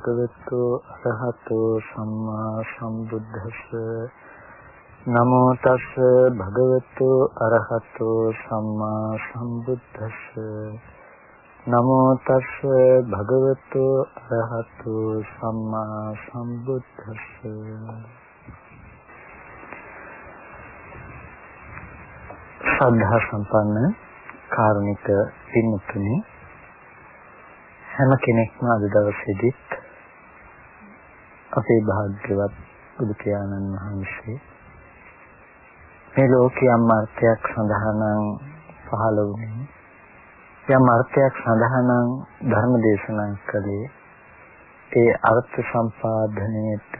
තස් භගවතු අරහතෝ සම්මා සම්බුද්දස්ස. නමෝ තස් භගවතු අරහතෝ සම්මා සම්බුද්දස්ස. නමෝ තස් භගවතු අරහතෝ සම්මා සම්බුද්දස්ස. ශ්‍රද්ධා සම්පන්න කාරුණික පින්තුනි හැම කෙනෙක්ම අද දවසේදීත් අපේ භාග්‍යවත් බුදු පියාණන් වහන්සේ මේ ලෝකයේ අර්ථයක් සඳහා පහළ වුණේ යම් අර්ථයක් සඳහා ධර්ම දේශනා කළේ ඒ අර්ථ සම්පාදනයේට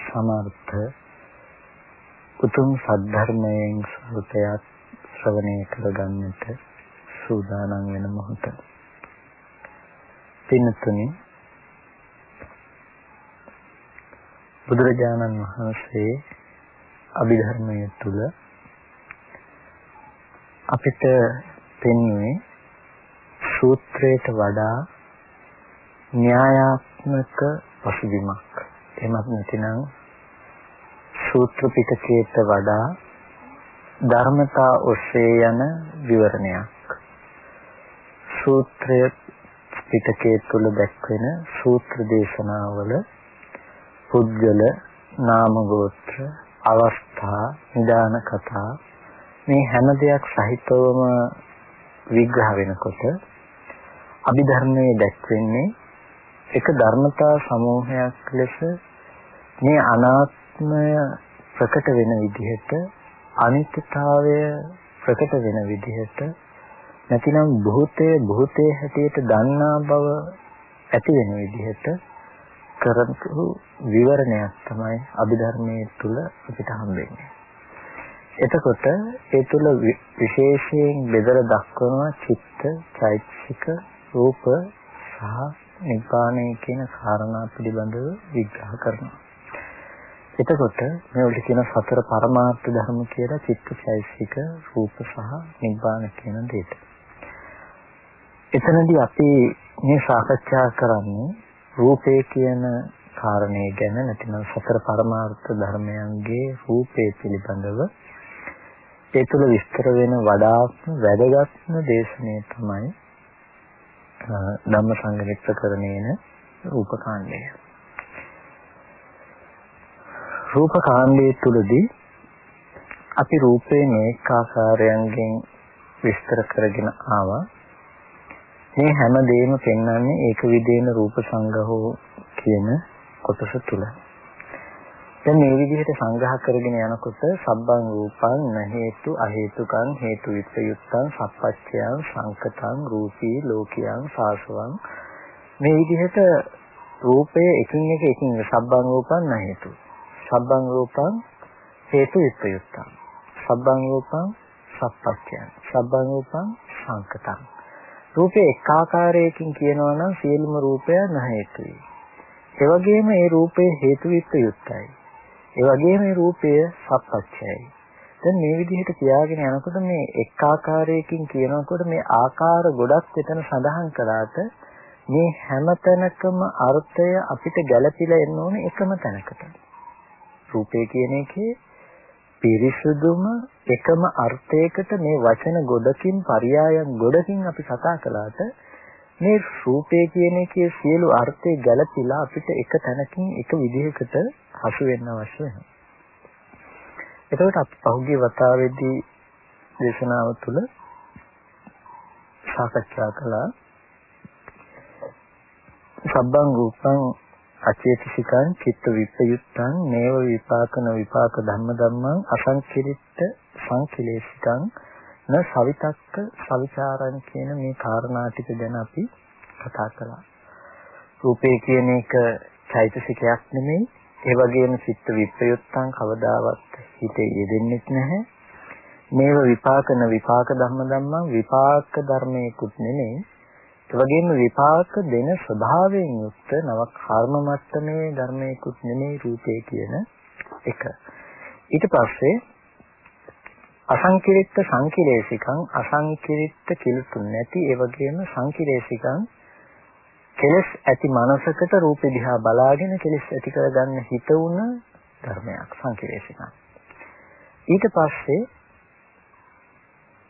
සමර්ථ උතුම් සද්ධර්මයෙන් සුපයක් ශ්‍රවණය කරගන්නට සූදානම් වෙන මොහොත. පින්තුනි බුදුරජාණන් වහන්සේ අභිධර්මයේ තුල අපිට පෙන්වන්නේ සූත්‍රයට වඩා න්‍යායාත්මක පසුබිමක්. එහෙමත් නැතිනම් සූත්‍ර පිටකයට වඩා ධර්මතා ඔස්සේ යන විවරණයක්. සූත්‍රය පිටකයේ තුල දැක්වෙන සූත්‍ර දේශනාවල පුද්ගල නාම ගෝත්‍ර අවස්ථා නිදාන කතා මේ හැම දෙයක් සහිතවම විග්‍රහ වෙනකොට අභිධර්මයේ දැක්වෙන්නේ එක ධර්මතා සමූහයක් ලෙස මේ අනාත්මය ප්‍රකට වෙන විදිහට අනිත්‍යතාවය ප්‍රකට වෙන විදිහට නැතිනම් භූතය භූතයේ හැටියට දන්නා බව ඇති වෙන විදිහට කරපු විවරණයක් තමයි අභිධර්මයේ තුල අපිට හම්බෙන්නේ. එතකොට ඒ තුල විශේෂයෙන් බෙදලා දක්වනවා චිත්ත, චෛතසික, රූප සහ නිපාණය කියන කාරණා පිළිබඳව විග්‍රහ කරනවා. එතකොට මේ වලට කියන සතර පරමාර්ථ ධර්ම කියලා චිත්ත, චෛතසික, රූප සහ නිබ්බාන කියන දෙයට. එතනදී අපි මේ සාකච්ඡා කරන්නේ රූපේ කියන කාරණේ ගැන නැතිනම් සතර පරමාර්ථ ධර්මයන්ගේ රූපේ පිළිබඳව ඒ තුළ විස්තර වෙන වඩාත්ම වැදගත්ම දේශනේ තමයි ධම්ම සංගණිත කරණේන රූපකාණ්ඩය. රූපකාණ්ඩයේ තුලදී අපි රූපේ මේක ආකාරයන්ගෙන් විස්තර කරගෙන ආවා. මේ හැම දෙයක්ම පෙන්වන්නේ ඒක විදේන රූප සංගහෝ කියන කොටස තුල. දැන් මේ විදිහට සංග්‍රහ කරගෙන යනකොට සබ්බං රූපං නහේතු අහේතුකං හේතු විප්‍රයුක්තං සප්පච්චයං සංකතං රූපී ලෝකියං සාසවං. මේ විදිහට රූපය එකින් එක එකින් සබ්බං රූපං නහේතු සබ්බං රූපං හේතු විප්‍රයුක්තං. සබ්බං රූපං සප්පච්චයං. සබ්බං රූපං සංකතං. රූපේ එක් ආකාරයකින් කියනවා නම් සියලුම රූපය නැහැතුයි. ඒ වගේම ඒ රූපේ හේතු විප්‍රයුක්තයි. ඒ වගේම මේ රූපය සප්පච්චයයි. දැන් මේ විදිහට කියාගෙන යනකොට මේ එක් ආකාරයකින් කියනකොට මේ ආකාර ගොඩක් එතන සඳහන් කළාට මේ හැම තැනකම අර්ථය අපිට ගැළපිලා එන්න ඕනේ එකම තැනකට. රූපේ කියන එකේ පිරිසුදුම එකම අර්ථයකට මේ වචන ගොඩකින් පරයයන් ගොඩකින් අපි කතා කළාට මේ රූපය කියන එකේ සියලු අර්ථය ගැළපීලා අපිට එක තැනකින් එක විදිහකට හසු වෙන්න අවශ්‍ය වෙනවා. එතකොට අපි පහුගිය වතාවේදී දේශනාව තුළ සාකච්ඡා කළා සබ්බං රූපං අචේතසිකං චිත්ත විප්‍රයුක්තං නේව විපාකන විපාක ධම්ම ධම්මං අසංකිරිට සංකිලේශිකං න සවිතක්ක සවිචාරං කියන මේ කාරණා ටික ගැන අපි කතා කළා. රූපේ කියන එක චෛතසිකයක් නෙමෙයි. ඒ වගේම චිත්ත විප්‍රයුක්තං කවදාවත් හිතේ යෙදෙන්නේ නැහැ. මේව විපාකන විපාක ධම්ම ධම්මං විපාක ධර්මයකුත් නෙමෙයි. ඒ වගේම විපාක දෙන ස්වභාවයෙන් යුක්ත නව කර්ම මට්ටමේ ධර්මයකුත් නෙමෙයි රූපේ කියන එක. ඊට පස්සේ අසංකිරිට සංකිලේශිකං අසංකිරිට කිලුතු නැති ඒ වගේම සංකිලේශිකං කෙලස් ඇති මනසකට රූපෙ දිහා බලාගෙන කෙලස් ඇති කරගන්න හිත උන ධර්මයක් සංකේතයක්. ඊට පස්සේ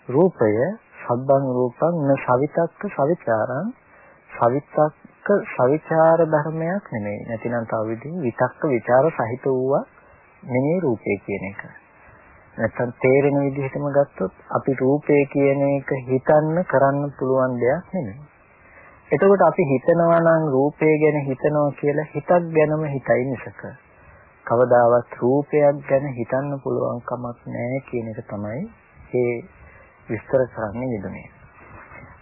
රූපය සබ්බං රූපං න සවිතක්ක සවිචාරං සවිතක්ක සවිචාර ධර්මයක් නෙමෙයි. නැතිනම් තව විදිහින් විතක්ක ਵਿਚාර සහිත වූවා නෙමෙයි රූපය කියන එක. නැත්තම් තේරෙන විදිහටම ගත්තොත් අපි රූපය කියන එක හිතන්න කරන්න පුළුවන් දෙයක් නෙමෙයි. එතකොට අපි හිතනවා නම් රූපය ගැන හිතනවා කියලා හිතක් ගැනම හිතයි මිසක කවදාවත් රූපයක් ගැන හිතන්න පුළුවන් කමක් නැහැ කියන එක තමයි මේ විස්තර කරන්නේ යෙදුනේ.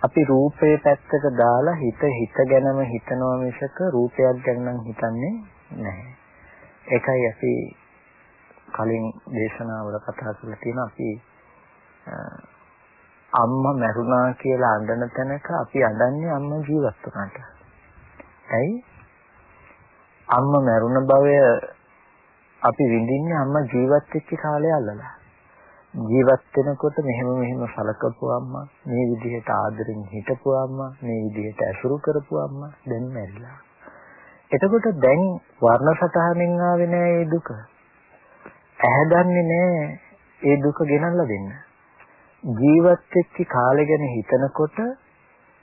අපි රූපේ පැත්තක දාලා හිත හිත ගැනම හිතනවා මිසක රූපයක් ගැන නම් හිතන්නේ නැහැ. ඒකයි අපි කලින් දේශනාවල කතා කරලා තියෙන අපි අම්මා මැරුණා කියලා අඬන තැනක අපි අඬන්නේ අම්මා ජීවත් වුණාට. ඇයි? අම්මා මැරුණ බවය අපි විඳින්නේ අම්මා ජීවත් වෙච්ච කාලය අල්ලලා. ජීවත් වෙනකොට මෙහෙම මෙහෙම සලකපු අම්මා, මේ විදිහට ආදරෙන් හිටපු අම්මා, මේ විදිහට ඇසුරු කරපු අම්මා දැන් මැරිලා. එතකොට දැන් වර්ණ සතහනෙන් ආවේ නෑ මේ දුක. ඇහැදන්නේ නෑ ඒ දුක ගෙනල්ලා දෙන්න. ජීවත් වෙච්ච කාලය ගැන හිතනකොට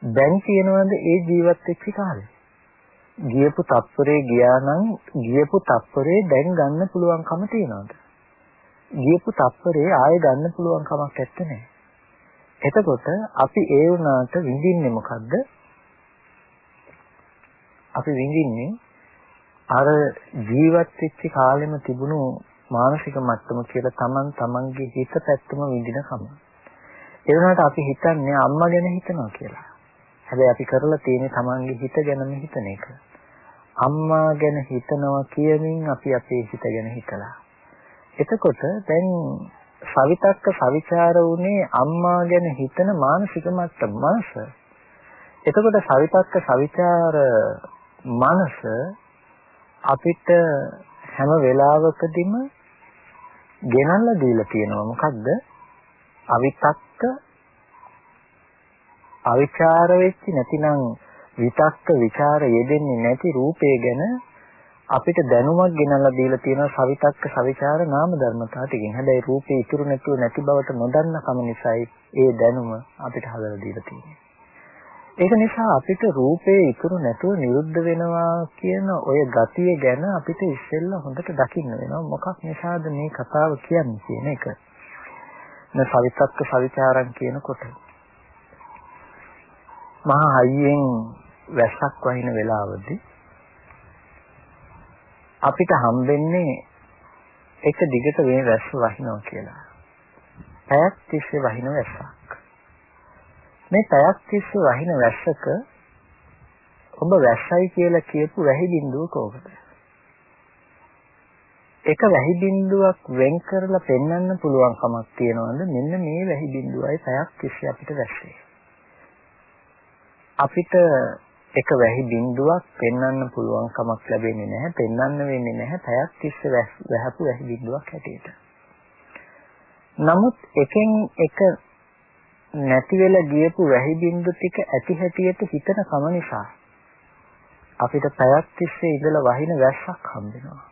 දැන් කියනවද ඒ ජීවත් වෙච්ච කාලය? ගියපු තප්පරේ ගියා නම් ගියපු තප්පරේ දැන් ගන්න පුළුවන්කම තියනවද? ගියපු තප්පරේ ආයෙ ගන්න පුළුවන් කමක් නැත්තේ. එතකොට අපි ඒ වුණාට විඳින්නේ මොකද්ද? අපි විඳින්නේ අර ජීවත් වෙච්ච කාලෙම තිබුණු මානසික මට්ටම කියලා Taman Tamanගේ හිත පැත්තම විඳින කම. ඒ වුණාට අපි හිතන්නේ අම්මා ගැන හිතනවා කියලා. හැබැයි අපි කරලා තියෙන්නේ Tamange හිත ගැනම හිතන එක. අම්මා ගැන හිතනවා කියමින් අපි අපේ හිත ගැන හිතලා. එතකොට දැන් සවිතක්ක සවිචාර උනේ අම්මා ගැන හිතන මානසික මට්ටම මාස. එතකොට සවිතක්ක සවිචාර මනස අපිට හැම වෙලාවකදීම ගෙනල්ලා දීලා තියෙනවා මොකද්ද අවිතක්ක අවිචාර වෙච්ච නැතිනම් විතක්ක ਵਿਚාර යෙදෙන්නේ නැති රූපය ගැන අපිට දැනුමක් ගෙනල්ලා දීලා තියෙනවා සවිතක්ක සවිචාර නාම ධර්මතා ටිකෙන්. හැබැයි රූපේ ඉතුරු නැතුව නැති බවට නොදන්න කම නිසායි ඒ දැනුම අපිට හදලා දීලා තියෙන්නේ. ඒක නිසා අපිට රූපේ ඉතුරු නැතුව නිරුද්ධ වෙනවා කියන ඔය ගතිය ගැන අපිට ඉස්සෙල්ලා හොඳට දකින්න වෙනවා. මොකක් නිසාද මේ කතාව කියන්නේ කියන එක. න සවිතක්ක සවිචාරම් කියනකොට මහා හයියෙන් වැස්සක් වහින වෙලාවදී අපිට හම්බෙන්නේ එක දිගට මේ වැස්ස වහිනවා කියලා. පැයක් තිස්සේ වහින වැස්සක්. මේ පැයක් තිස්සේ වහින වැස්සක ඔබ වැස්සයි කියලා කියපු වැහි බිඳුව කොහොමද? එක වැහි බිඳුවක් වෙන් කරලා පෙන්වන්න පුළුවන් කමක් තියනවද මෙන්න මේ වැහි බිඳුවයි පැයක් තිස්සේ අපිට වැස්සේ අපිට එක වැහි බිඳුවක් පෙන්වන්න පුළුවන් කමක් ලැබෙන්නේ නැහැ පෙන්වන්න වෙන්නේ නැහැ පැයක් තිස්සේ වැහපු වැහි බිඳුවක් හැටියට නමුත් එකෙන් එක නැති වෙලා ගියපු වැහි බිඳු ටික ඇති හැටියට හිතන කම නිසා අපිට පැයක් තිස්සේ ඉඳලා වහින වැස්සක් හම්බ වෙනවා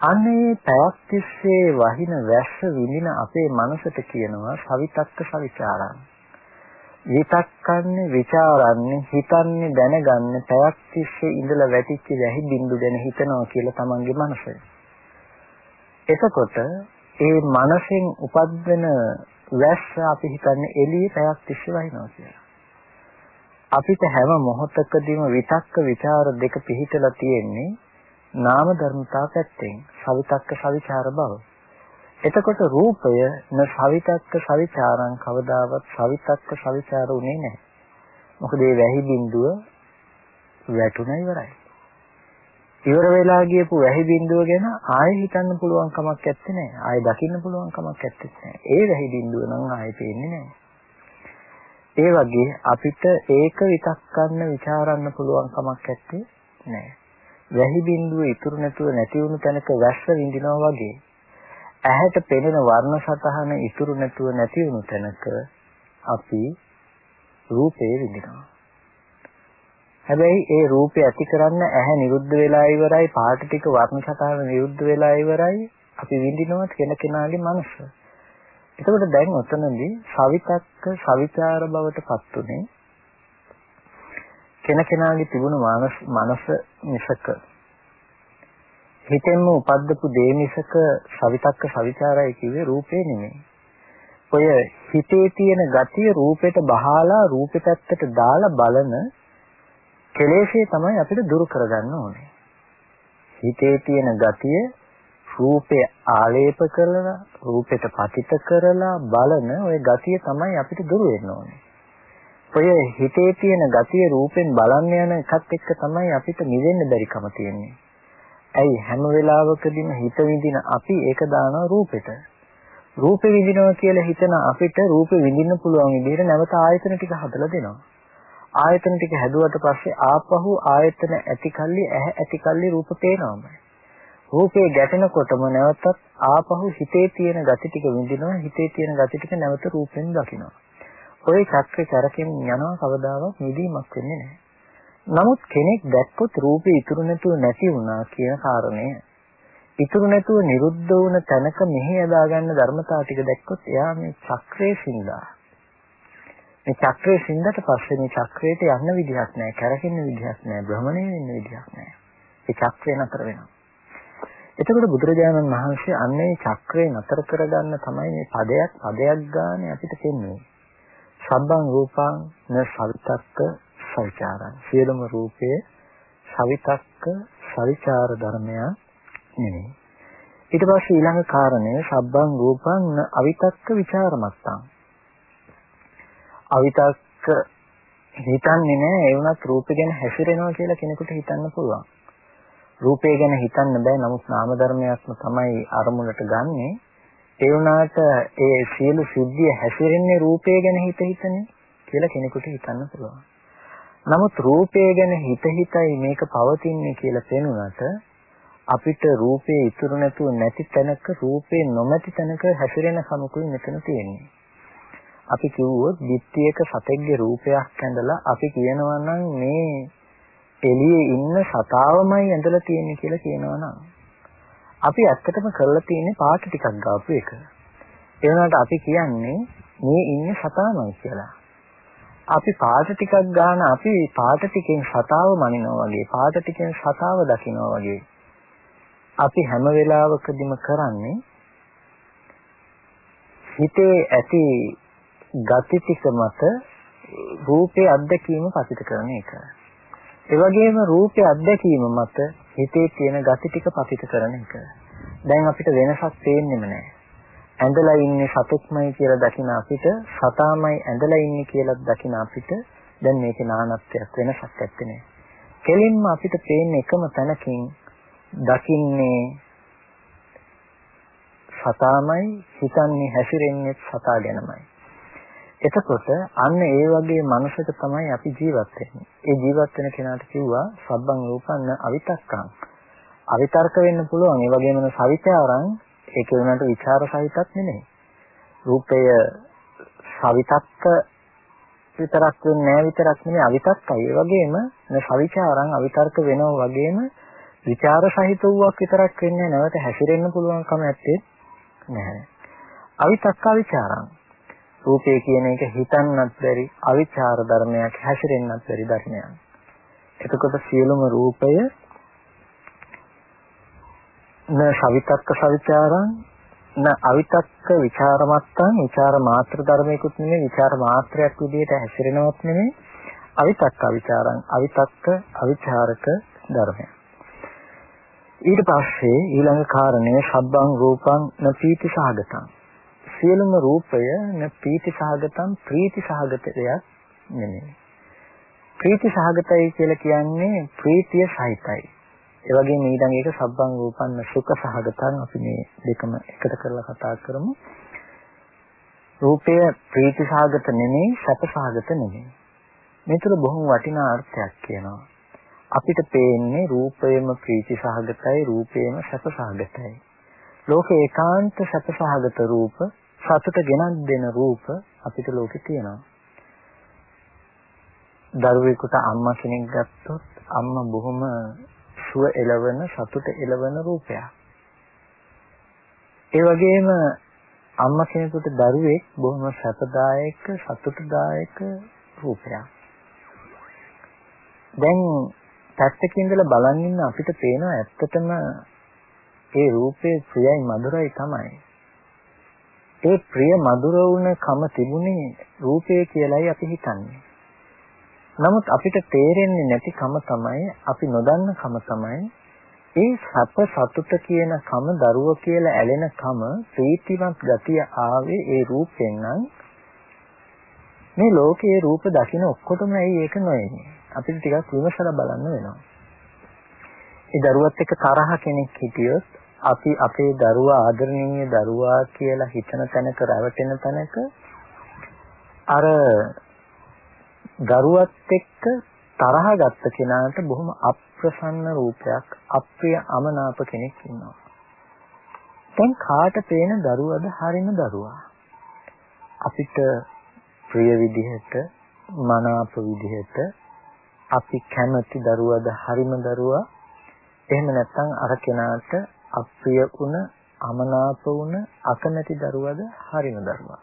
අනේ පැයක් තිස්සේ වහින වැස්ස විඳින අපේ මනසට කියනවා සවිතක්ක සවිචාරං. විතක්කන්නේ, ਵਿਚාරන්නේ, හිතන්නේ, දැනගන්නේ පැයක් තිස්සේ ඉඳලා වැටිච්ච වැහි බින්දු ගැන හිතනවා කියලා තමන්ගේ මනසයි. එතකොට ඒ මනසෙන් උපද්දෙන වැස්ස අපි හිතන්නේ එළියේ පැයක් තිස්සේ වහිනවා කියලා. අපිට හැම මොහොතකදීම විතක්ක, ਵਿਚාර දෙක පිහිටලා තියෙන්නේ නාම ධර්මතා පැත්තෙන්, සවිතක්ක, සවිචාර බව. එතකොට රූපය න සවිතක්ක සවිචාරං කවදාවත් සවිතක්ක සවිචාර උනේ නැහැ. මොකද මේ වැහි බිඳුව වැටුණා ඉවරයි. ඉවර වෙලා ගියපු වැහි බිඳුව ගැන ආයෙ හිතන්න පුළුවන් කමක් නැත්තේ නෑ. ආයෙ දකින්න පුළුවන් කමක් නැත්තේ නෑ. ඒ වැහි බිඳුව නම් ආයෙ පේන්නේ නෑ. ඒ වගේ අපිට ඒක විතක්කන්න ਵਿਚාරන්න පුළුවන් කමක් නැත්තේ නෑ. වැහි බිඳුව ඉතුරු නැතුව නැති වුණු තැනක වැස්ස විඳිනවා වගේ ඇහැට පෙනෙන වර්ණ සතහන ඉතුරු නැතුව නැති වුණු තැනක අපි රූපේ විඳිනවා හැබැයි ඒ රූපය ඇති කරන්න ඇහැ නිරුද්ධ වෙලා ඉවරයි පාට ටික වර්ණ සටහන නිරුද්ධ වෙලා ඉවරයි අපි විඳිනවා කෙන කෙනාගේ මනස. එතකොට දැන් ඔතනදී සවිතක්ක සවිචාර බවට පත් උනේ කෙන කෙනාගේ තිබුණු මානස මනස මිසක හිතෙන්ම උපද්දපු දේ මිසක සවිතක්ක සවිචාරයි කිව්වේ රූපේ නෙමෙයි. ඔය හිතේ තියෙන ගතිය රූපෙට බහාලා රූපෙ පැත්තට දාලා බලන කෙලෙසේ තමයි අපිට දුරු කරගන්න ඕනේ. හිතේ තියෙන ගතිය රූපය ආලේප කරලා රූපෙට පතිත කරලා බලන ওই ගතිය තමයි අපිට දුරු වෙන්න ඕනේ. ඔය හිතේ තියෙන ගතිය රූපෙන් බලන්න යන එකත් එක්ක තමයි අපිට නිවෙන්න බැරිකම තියෙන්නේ. ඇයි හැම වෙලාවකදීම හිත විඳින අපි ඒක දානවා රූපෙට. රූපෙ විඳිනවා කියලා හිතන අපිට රූපෙ විඳින්න පුළුවන් විදිහට නැවත ආයතන ටික හදලා දෙනවා. ආයතන ටික හැදුවට පස්සේ ආපහු ආයතන ඇති කල්ලි ඇහැ ඇති කල්ලි රූප පේනවාමයි. රූපේ ගැටෙනකොටම නැවතත් ආපහු හිතේ තියෙන gati ටික විඳිනවා හිතේ තියෙන gati ටික නැවත රූපෙන් දකිනවා. ওই චක්‍රේ කරකින් යනවා කවදාවත් නිදීමක් වෙන්නේ නැහැ. නමුත් කෙනෙක් දැක්කොත් රූපේ ඉතුරු නැතුව නැති වුණා කියන කාරණය ඉතුරු නැතුව නිරුද්ධ වුණ තැනක මෙහි යදා ගන්න ධර්මතාව ටික දැක්කොත් එයා මේ චක්‍රයේ සිඳා මේ චක්‍රයේ සිඳට පස්සේ මේ චක්‍රයට යන්න විදිහක් නැහැ, කැරකෙන්න විදිහක් නැහැ, භ්‍රමණය වෙන්න විදිහක් නැහැ. ඒ චක්‍රය නතර වෙනවා. එතකොට බුදුරජාණන් වහන්සේ අන්නේ චක්‍රේ නතර කරගන්න තමයි මේ පදයක් පදයක් ගානේ අපිට පෙන්වන්නේ. සබ්බං රූපං න සවිතක්ක සවිචාරං. සියලුම රූපයේ සවිතක්ක සවිචාර ධර්මයක් නෙමෙයි. ඊට පස්සේ ඊළඟ කාරණය සබ්බං රූපං න අවිතක්ක ਵਿਚාරමත්තං. අවිතක්ක හිතන්නේ නැහැ ඒ වුණත් රූපේ ගැන හැසිරෙනවා කියලා කෙනෙකුට හිතන්න පුළුවන්. රූපේ ගැන හිතන්න බෑ නමුත් නාම ධර්මයක්ම තමයි අරමුණට ගන්නෙ. ඒ වුණාට ඒ සියලු සිද්ධිය හැසිරෙන්නේ රූපේ ගැන හිත හිතනේ කියලා කෙනෙකුට හිතන්න පුළුවන්. නමුත් රූපය ගැන හිත හිතයි මේක පවතින්නේ කියලා පෙනුනට අපිට රූපේ ඉතුරු නැතුව නැති තැනක රූපේ නොමැති තැනක හැසිරෙන කමකුයි මෙතන තියෙන්නේ. අපි කිව්වොත් ධිට්ඨියක සතෙක්ගේ රූපයක් ඇඳලා අපි කියනවා නම් මේ එළියේ ඉන්න සතාවමයි ඇඳලා තියෙන්නේ කියලා කියනවා නම් අපි ඇත්තටම කරලා තියෙන්නේ පාට ටිකක් ගාපු එක. ඒ වුණාට අපි කියන්නේ මේ ඉන්නේ සතාමයි කියලා. අපි පාට ටිකක් ගන්න අපි පාට ටිකෙන් සතාව මනිනවා වගේ පාට ටිකෙන් සතාව දකිනවා වගේ අපි හැම වෙලාවකදීම කරන්නේ හිතේ ඇති ගති ටික මත රූපේ අත්දැකීම පසිත කරන එක. ඒ වගේම රූපේ අත්දැකීම මත හිතේ තියෙන ගති ටික පසිත කරන එක. දැන් අපිට වෙනසක් පේන්නෙම නැහැ. ඇඳලා ඉන්නේ සතෙක්මයි කියලා දකින අපිට සතාමයි ඇඳලා ඉන්නේ කියලා දකින අපිට දැන් මේකේ නානත්වයක් වෙනසක් නැත්තේ නේ. කෙලින්ම අපිට පේන එකම තැනකින් දකින්නේ සතාමයි හිතන්නේ හැසිරෙන්නේ සතා ගැනමයි. එතකොට අන්න ඒ වගේ මනසක තමයි අපි ජීවත් වෙන්නේ. ඒ ජීවත් වෙන කෙනාට කිව්වා සබ්බං රූපන්න අවිතක්කං. අවිතර්ක වෙන්න පුළුවන්. ඒ වගේම සවිචාරං ඒක වෙනට විචාර සහිතක් නෙමෙයි. රූපය සවිතක්ක විතරක් වෙන්නේ නැහැ විතරක් නෙමෙයි අවිතක්කයි. ඒ වගේම සවිචාරං අවිතර්ක වෙනවා වගේම විචාර සහිත වූවක් විතරක් වෙන්නේ නැවත හැසිරෙන්න පුළුවන්කම ඇත්තේ නැහැ. අවිතක්ක විචාරං රූපය කියන එක හිතන්නත් බැරි අවිචාර ධර්මයක් හැසිරෙන්නත් බැරි ධර්මයක්. එතකොට සියලුම රූපය න සවිතක්ක සවිචාරං න අවිතක්ක ਵਿਚාරමත්තං ਵਿਚාර මාත්‍ර ධර්මයකුත් නෙමෙයි ਵਿਚාර මාත්‍රයක් විදිහට හැසිරෙනවත් නෙමෙයි. අවිතක්ක ਵਿਚාරං අවිතක්ක අවිචාරක ධර්මය ඊට පස්සේ ඊළඟ කාරණය සබ්බං රූපං න පීති සහගතං. සියලුම රූපය න පීති සහගතං ප්‍රීති සහගත දෙයක් නෙමෙයි. ප්‍රීති සහගතයි කියලා කියන්නේ ප්‍රීතිය සහිතයි. ඒ වගේම ඊළඟ එක සබ්බං රූපන්න සුඛ සහගතං අපි මේ දෙකම එකට කරලා කතා කරමු. රූපය ප්‍රීති සහගත නෙමෙයි සැප සහගත නෙමෙයි. මේතර බොහොම වටිනා අර්ථයක් කියනවා. අපිට පේන්නේ රූපයම ප්‍රීති සහගතයි රූපයම සැප සහගතයි. ලෝකේ ඒකාන්ත සැප සහගත රූප සතුට ගෙනත් දෙන රූප අපිට ලෝකේ තියෙනවා. දරුවෙකුට අම්මා කෙනෙක් ගත්තොත් අම්මා බොහොම සුව එළවන සතුට එළවන රූපයක්. ඒ වගේම අම්මා කෙනෙකුට දරුවෙක් බොහොම සැපදායක සතුටුදායක රූපයක්. දැන් පැත්තකින් ඉඳලා බලන් ඉන්න අපිට පේනවා ඇත්තටම ඒ රූපේ ප්‍රියයි මధుරයි තමයි. ඒ ප්‍රිය මధుර වුණ කම තිබුණේ රූපය කියලායි අපි හිතන්නේ. නමුත් අපිට තේරෙන්නේ නැති කම තමයි අපි නොදන්න කම තමයි ඒ සැප සතුට කියන කම දරුව කියලා ඇලෙන කම ප්‍රීතිමත් ගතිය ආවේ ඒ රූපෙන් නම්. මේ ලෝකයේ රූප දකින්න ඔක්කොටම ඇයි ඒක නොයන්නේ? අපිට ටිකක් විමසලා බලන්න වෙනවා. ඒ දරුවත් එක්ක තරහ කෙනෙක් හිටියොත් අපි අපේ දරුවා ආදරණීය දරුවා කියලා හිතන තැනක රැවටෙන තැනක අර දරුවත් එක්ක තරහ ගත්ත කෙනාට බොහොම අප්‍රසන්න රූපයක් අප්‍රිය අමනාප කෙනෙක් ඉන්නවා. දැන් කාට පේන දරුවද හරින දරුවා? අපිට ප්‍රිය විදිහට මනාප විදිහට අපි කැමති දරුවද හරිම දරුවා එහෙම නැත්නම් අර කෙනාට අප්‍රිය වුණ අමනාප වුණ අකමැති දරුවද හරිම දරුවා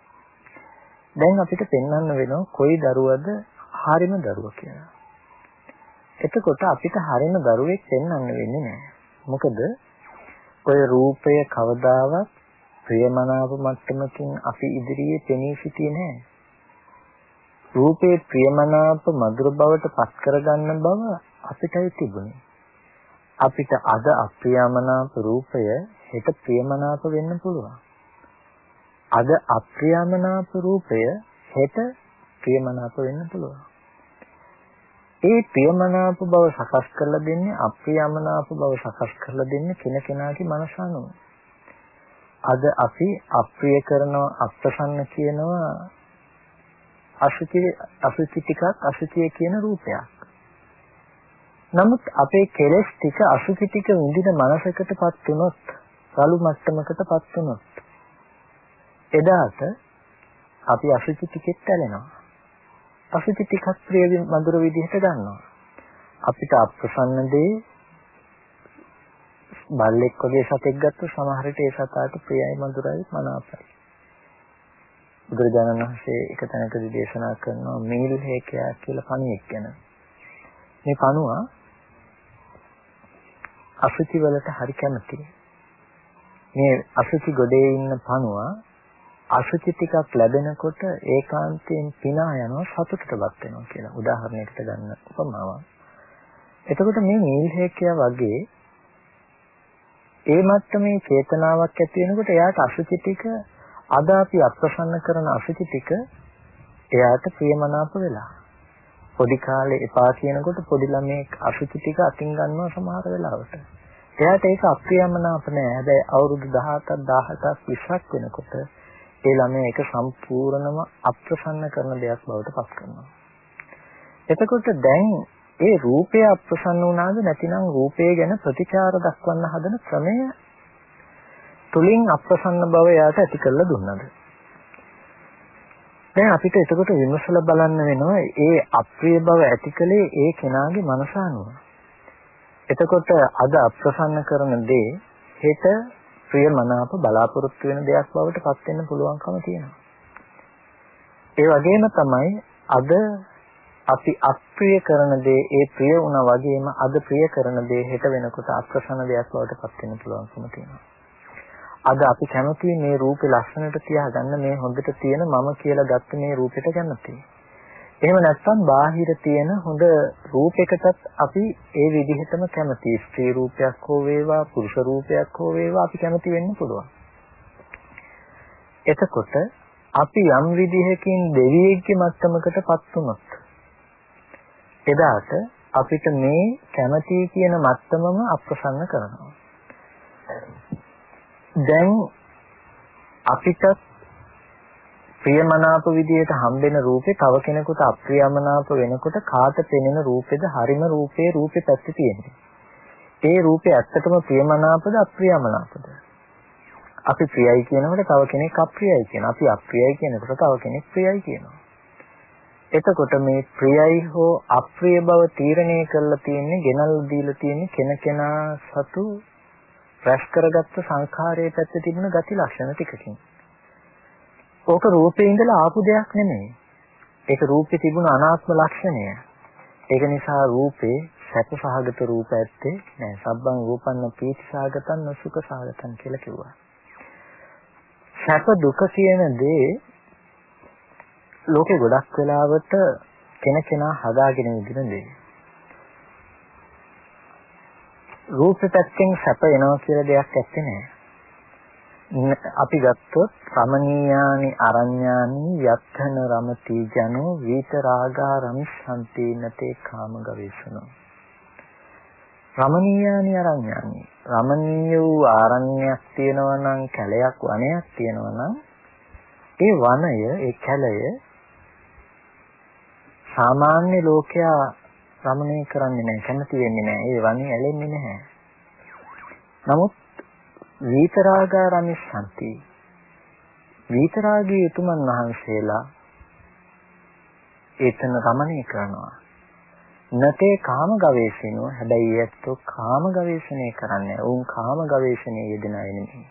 දැන් අපිට පෙන්වන්න වෙනවා කොයි දරුවද හරිම දරුවා කියලා එතකොට අපිට හරිම දරුවෙක් පෙන්වන්න වෙන්නේ නැහැ මොකද ඔය රූපය කවදාවත් ප්‍රියමනාප මට්ටමකින් අපි ඉදිරියේ පෙනී සිටියේ නැහැ රූපේ ප්‍රියමනාප මధుර බවට පත් කරගන්න බව අපිටයි තිබුණේ. අපිට අද අප්‍රියමනාප රූපය හෙට ප්‍රියමනාප වෙන්න පුළුවන්. අද අප්‍රියමනාප රූපය හෙට ප්‍රියමනාප වෙන්න පුළුවන්. ඒ ප්‍රියමනාප බව සකස් කරලා දෙන්නේ අප්‍රියමනාප බව සකස් කරලා දෙන්නේ කෙනකෙනාගේ මනස අනුව. අද අපි අප්‍රිය කරනවා අප්‍රසන්න කියනවා අසුචි අසුචි ටිකක් අසුචිය කියන රූපයක්. නමුත් අපේ කෙලෙස් ටික අසුචි ටික විඳින මනසකටපත් වුණොත්, රළු මට්ටමකටපත් වුණොත් එදාට අපි අසුචි ටිකෙත් ඇලෙනවා. අසුචි ටිකක් ප්‍රිය මధుර විදිහට ගන්නවා. අපිට අප්‍රසන්න දේ බල්ලෙක් වගේ සතෙක් ගත්තොත් සමහර විට ඒ සතාට ප්‍රියයි මధుරයි මනාපයි. බුදුරජාණන් වහන්සේ එක තැනකදී දේශනා කරනවා මීල් හේකයා කියලා පණියෙක් ගැන. මේ පණුවා අසුචි වලට හරි කැමතියි. මේ අසුචි ගොඩේ ඉන්න පණුවා අසුචි ටිකක් ලැබෙනකොට ඒකාන්තයෙන් පිනා යනවා සතුටටපත් වෙනවා කියලා උදාහරණයකට ගන්න උපමාවක්. එතකොට මේ මීල් හේකයා වගේ ඒ මට්ටමේ චේතනාවක් ඇති වෙනකොට එයාට අසුචි ටික අද අපි අප්‍රසන්න කරන අසුචි ටික එයාට ප්‍රියමනාප වෙලා. පොඩි කාලේ එපා කියනකොට පොඩි ළමයෙක් අසුචි ටික අතින් ගන්නවා සමහර වෙලාවට. එයාට ඒක අප්‍රියමනාප නෑ. හැබැයි අවුරුදු 17ක් 18ක් 20ක් වෙනකොට ඒ ළමයා ඒක සම්පූර්ණම අප්‍රසන්න කරන දෙයක් බවට පත් කරනවා. එතකොට දැන් ඒ රූපය අප්‍රසන්න වුණාද නැතිනම් රූපය ගැන ප්‍රතිචාර දක්වන්න හදන ක්‍රමය තුලින් අප්‍රසන්න බව එයාට ඇති කරලා දුන්නද? දැන් අපිට එතකොට විමසලා බලන්න වෙනවා ඒ අප්‍රිය බව ඇතිකලේ ඒ කෙනාගේ මනස අනුව. එතකොට අද අප්‍රසන්න කරන දේ හෙට ප්‍රිය මනාප බලාපොරොත්තු වෙන දෙයක් බවට පත් වෙන්න පුළුවන්කම තියෙනවා. ඒ වගේම තමයි අද අපි අප්‍රිය කරන දේ ඒ ප්‍රිය වුණා වගේම අද ප්‍රිය කරන දේ හෙට වෙනකොට අප්‍රසන්න දෙයක් බවට පත් වෙන්න පුළුවන්කම තියෙනවා. අද අපි කැමති මේ රූපේ ලස්සනට තියාගන්න මේ හොඳට තියෙන මම කියලා ගත්ත මේ රූපෙට කැමති. එහෙම නැත්නම් බාහිර තියෙන හොඳ රූපයකටත් අපි ඒ විදිහටම කැමති. ස්ත්‍රී රූපයක් හෝ වේවා, පුරුෂ රූපයක් හෝ වේවා අපි කැමති වෙන්න පුළුවන්. එතකොට අපි යම් විදිහකින් දෙවියෙක්ගේ මට්ටමකටපත් වුණොත් එදාට අපිට මේ කැමති කියන මට්ටමම අප්‍රසන්න කරනවා. දැන් අපිට ප්‍රියමනාප විදියට හම්බෙන රූපේ තව කෙනෙකුට අප්‍රියමනාප වෙනකොට කාට පෙනෙන රූපෙද හරිම රූපේ රූපේ පැත්තේ තියෙන්නේ. ඒ රූපේ ඇත්තටම ප්‍රියමනාපද අප්‍රියමනාපද? අපි ප්‍රියයි කියනකොට තව කෙනෙක් අප්‍රියයි කියනවා. අපි අප්‍රියයි කියනකොට තව කෙනෙක් ප්‍රියයි කියනවා. එතකොට මේ ප්‍රියයි හෝ අප්‍රිය බව තීරණය කරලා තියෙන්නේ ගෙනල්ලා දීලා තියෙන්නේ කෙනකෙනා සතු රැස් කරගත්ත සංඛාරයේ පැත්තේ තිබුණ ගති ලක්ෂණ ටිකකින්. ඕක රූපේ ඉඳලා ආපු දෙයක් නෙමෙයි. ඒක රූපේ තිබුණ අනාත්ම ලක්ෂණය. ඒක නිසා රූපේ සැප සහගත රූප ඇත්තේ නෑ. සබ්බං රූපන්න පීති සහගතන් නොසුඛ සහගතන් කියලා කිව්වා. සැප දුක කියන දේ ලෝකේ ගොඩක් වෙලාවට කෙනකෙනා හදාගෙන ඉදින දේ. රූප පැත්තෙන් සැප එනවා කියලා දෙයක් ඇත්තේ නැහැ. අපි ගත්තොත් රමණීයානි අරඤ්ඤානි යත්තන රමති ජනෝ විතරාගා රමිස්සන්ති නතේ කාම ගවේෂණෝ. රමණීයානි අරඤ්ඤානි. රමණීය වූ ආරණ්‍යයක් තියෙනවා නම් කැලයක් වනයක් තියෙනවා නම් ඒ වනය ඒ කැලය සාමාන්‍ය ලෝකයා රමණය කරන්නේ නැහැ කැමති වෙන්නේ නැහැ. ඒ වනේ ඇලෙන්නේ නැහැ. නමුත් විතරාගා රමිස්සන්ති විතරාගී උතුමන් වහන්සේලා ඒතන රමණය කරනවා. නතේ කාම ගවේෂණය හැබැයි ඒත්තෝ කාම ගවේෂණය කරන්නේ උන් කාම ගවේෂණයේ යෙදෙන අය නෙමෙයි.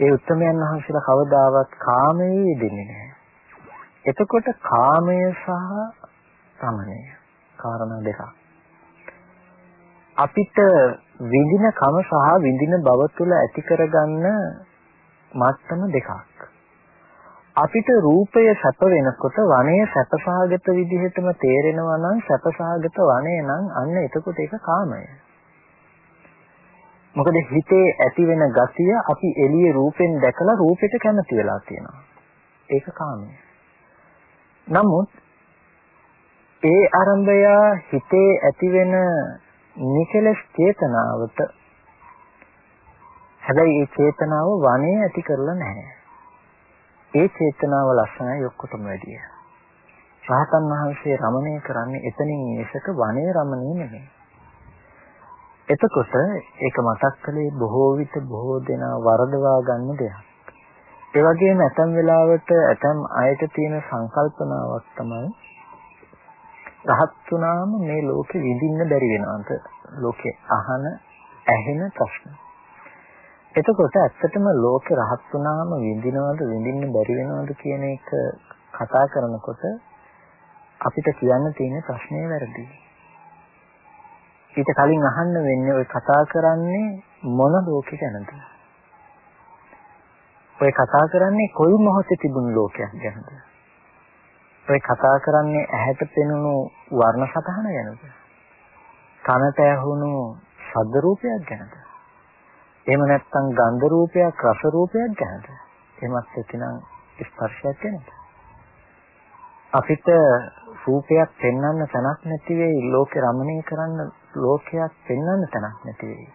ඒ උත්තමයන් වහන්සේලා කවදාවත් කාමයේ යෙදෙන්නේ නැහැ. එතකොට කාමය සහ සමනය කාරණා දෙකක්. අපිට විඳින කම සහ විඳින බව තුළ ඇති කරගන්න මට්ටම දෙකක්. අපිට රූපය සැප වෙනකොට වනය සැපසහගත විදිහටම තේරෙනවා නම් සැපසහගත වනය නම් අන්න එතකොට ඒක කාමය. මොකද හිතේ ඇති වෙන ගතිය අපි එළියේ රූපෙන් දැකලා රූපෙට කැමති වෙලා තියෙනවා. ඒක කාමය. නමුත් ඒ ආරම්භය හිතේ ඇතිවෙන නිකලස් චේතනාවට හැබැයි ඒ චේතනාව වනේ ඇති කරලා නැහැ. ඒ චේතනාව ලස්සනයි ඔක්කොටම වැඩිය. රහතන් වහන්සේ රමණය කරන්නේ එතනින් මිසක වනේ රමණය නෙමෙයි. එතකොට ඒක මතක් කළේ බොහෝ විට බොහෝ දෙනා වරදවා ගන්න දෙයක්. ඒ වගේම ඇතම් වෙලාවට ඇතම් අයට තියෙන සංකල්පනාවක් තමයි රහත් වුණාම මේ ලෝකෙ විඳින්න බැරි වෙනවද ලෝකෙ අහන ඇහෙන ප්‍රශ්න. එතකොට ඇත්තටම ලෝකෙ රහත් වුණාම විඳිනවද විඳින්න බැරි වෙනවද කියන එක කතා කරනකොට අපිට කියන්න තියෙන ප්‍රශ්නේ වැරදි. ඊට කලින් අහන්න වෙන්නේ ඔය කතා කරන්නේ මොන ලෝකෙ ගැනද? ඔය කතා කරන්නේ කොයි මොහොතේ තිබුණු ලෝකයක් ගැනද? ඔය කතා කරන්නේ ඇහැට පෙනුණු වර්ණ සතහන ගැනද? කනට ඇහුණු ශබ්ද රූපයක් ගැනද? එහෙම නැත්නම් ගන්ධ රූපයක් රස රූපයක් ගැනද? එහෙමත් නැතිනම් ස්පර්ශයක් ගැනද? අපිට රූපයක් පෙන්වන්න තැනක් නැති වෙයි ලෝකේ රමණීය කරන්න ලෝකයක් පෙන්වන්න තැනක් නැති වෙයි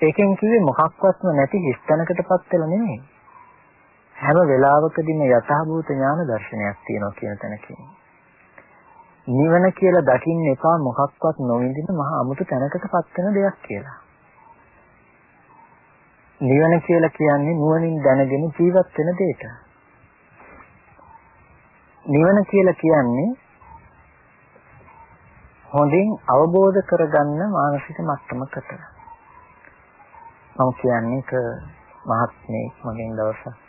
ඒකෙන් කිව්වේ මොකක්වත්ම නැති හිස්තැනකටපත් වෙලා නෙමෙයි. හැම වෙලාවකදීම යථාභූත ඥාන දර්ශනයක් තියෙනවා කියන තැනකින්. නිවන කියලා දකින්න එපා මොකක්වත් නොවිඳින මහා අමුතු තැනකටපත් වෙන දෙයක් කියලා. නිවන කියලා කියන්නේ නුවණින් දැනගෙන ජීවත් වෙන දෙයක්. නිවන කියලා කියන්නේ හොඳින් අවබෝධ කරගන්න මානසික මට්ටමකට. මම කියන්නේ ක මහත්මයෙක් මගෙන් දවසක්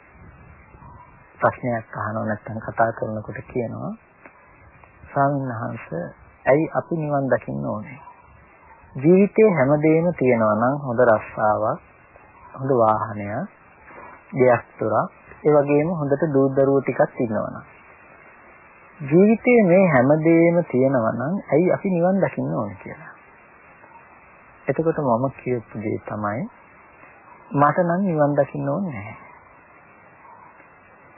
ප්‍රශ්නයක් අහනවා නැත්නම් කතා කරනකොට කියනවා ස්වාමීන් ඇයි අපි නිවන් දකින්න ඕනේ? ජීවිතේ හැමදේම තියෙනවා නම් හොඳ රස්සාවක් හොඳ වාහනයක් දෙයක් තුරක් ඒ වගේම හොඳට දූ දරුවෝ ටිකක් ඉන්නවනම් ජීවිතේ මේ හැමදේම තියෙනවා නම් ඇයි අපි නිවන් දකින්න ඕනේ කියලා? එතකොට මම කියපු දේ තමයි මට නම් නිවන් දකින්න ඕනේ නැහැ.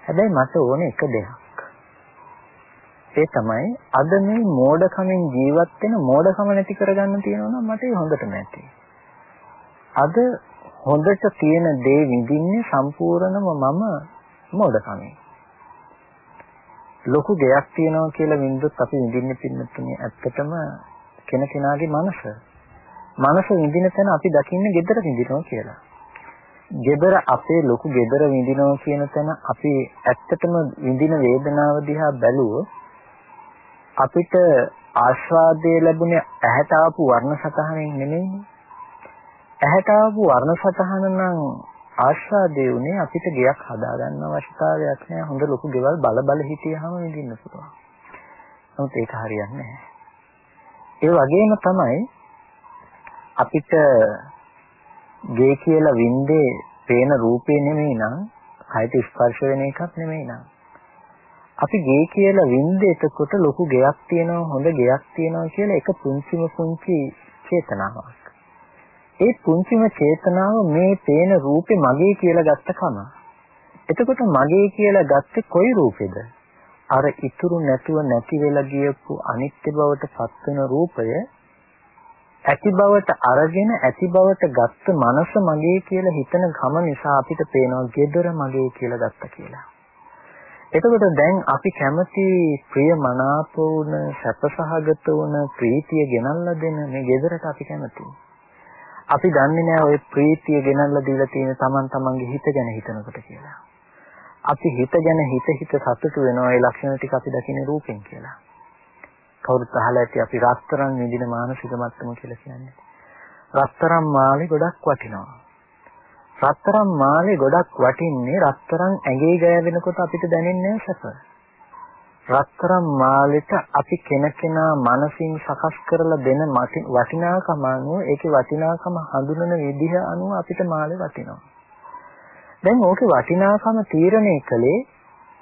හැබැයි මට ඕනේ එක දෙයක්. ඒ තමයි අද මේ මෝඩකමින් ජීවත් වෙන මෝඩකම නැති කරගන්න තියෙනවා නම් මට හොඳටම ඇති. අද හොඳට තියෙන දේ විඳින්නේ සම්පූර්ණම මම මෝඩකමින්. ලොකු දෙයක් තියෙනවා කියලා විඳොත් අපි විඳින්න පින්නතුනේ ඇත්තටම කෙනකෙනාගේ මනස. මනස විඳින තැන අපි දකින්නේ gedara විඳිනවා කියලා. Gedara අපේ ලොකු gedara විඳිනවා කියන තැන අපි ඇත්තටම විඳින වේදනාව දිහා බැලුවොත් අපිට ආස්වාදයේ ලැබුණේ ඇහැට ආපු වර්ණ සතහනෙන් නෙමෙයිනේ. ඇහැට ආපු වර්ණ සතහන නම් ආස්වාදයේ උනේ අපිට ගයක් හදාගන්න අවශ්‍යතාවයක් නෑ. හොඳ ලොකු ගෙවල් බල බල හිටියාම විඳින්න පුළුවන්. නමුත් ඒක හරියන්නේ නැහැ. ඒ වගේම තමයි අපිට ගේ කියලා වින්දේ පේන රූපේ නෙමෙයි නම් කයට ස්පර්ශ වෙන එකක් නෙමෙයි නම් අපි ගේ කියලා වින්දේ එතකොට ලොකු ගෙයක් තියෙනවා හොඳ ගෙයක් තියෙනවා කියලා එක පුංචිම පුංචි චේතනාවක්. ඒ පුංචිම චේතනාව මේ පේන රූපේ මගේ කියලා ගත්ත කම. එතකොට මගේ කියලා ගත්තේ කොයි රූපෙද? අර ඉතුරු නැතුව නැති වෙලා ගියපු අනිත්‍ය බවට පත්වෙන රූපය ඇති බවට අරගෙන ඇති බවට ගත්ත මනස මගේ කියලා හිතන ගම නිසා අපිට පේනවා gedara මගේ කියලා ගත්ත කියලා. එතකොට දැන් අපි කැමති ප්‍රිය මනාප වුණ සැපසහගත වුණ ප්‍රීතිය ගෙනල්ලා දෙන මේ ගෙදරට අපි කැමතියි. අපි දන්නේ නැහැ ওই ප්‍රීතිය ගෙනල්ලා දීලා තියෙන Taman tamanගේ හිත ගැන හිතනකොට කියලා. අපි හිත ගැන හිත හිත සතුටු වෙනවා ඒ ලක්ෂණ ටික අපි දකින්නේ රූපෙන් කියලා. කවුරුත් අහලා ඇති අපි රත්තරන් විඳින මානසික මට්ටම කියලා කියන්නේ. රත්තරන් මාළේ ගොඩක් වටිනවා. රත්තරන් මාලේ ගොඩක් වටින්නේ රත්තරන් ඇඟේ ගෑවෙනකොට අපිට දැනෙන්නේ සැප. රත්තරන් මාලෙට අපි කෙනකෙනා මනසින් සකස් කරලා දෙන වටිනාකම අනුව ඒකේ වටිනාකම හඳුනන විදිහ අනුව අපිට මාලේ වටිනවා. දැන් ඕකේ වටිනාකම තීරණය කළේ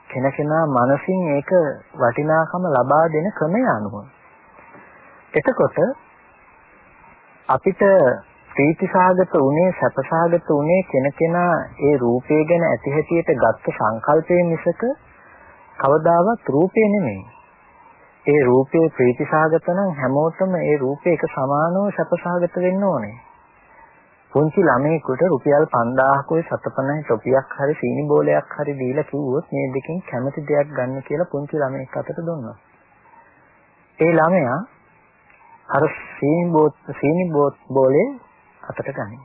කෙනකෙනා මනසින් ඒක වටිනාකම ලබා දෙන ක්‍රමය අනුව. එතකොට අපිට ප්‍රීතිසහගත උනේ සැපසහගත උනේ කෙනකෙනා ඒ රූපය ගැන ඇති හැටියට ගත්ත සංකල්පයෙන් මිසක කවදාවත් රූපය නෙමෙයි. ඒ රූපේ ප්‍රීතිසහගත නම් හැමෝටම ඒ රූපේ එක සමානව සැපසහගත වෙන්න ඕනේ. පුංචි ළමයෙකුට රුපියල් 5000ක 750 ටොපියක් හරි සීනි බෝලයක් හරි දීලා කිව්වොත් මේ දෙකෙන් කැමති දෙයක් ගන්න කියලා පුංචි ළමයෙක් අතට දුන්නා. ඒ ළමයා අර සීනි බෝත් සීනි බෝත් බෝලේ අතට ගනි.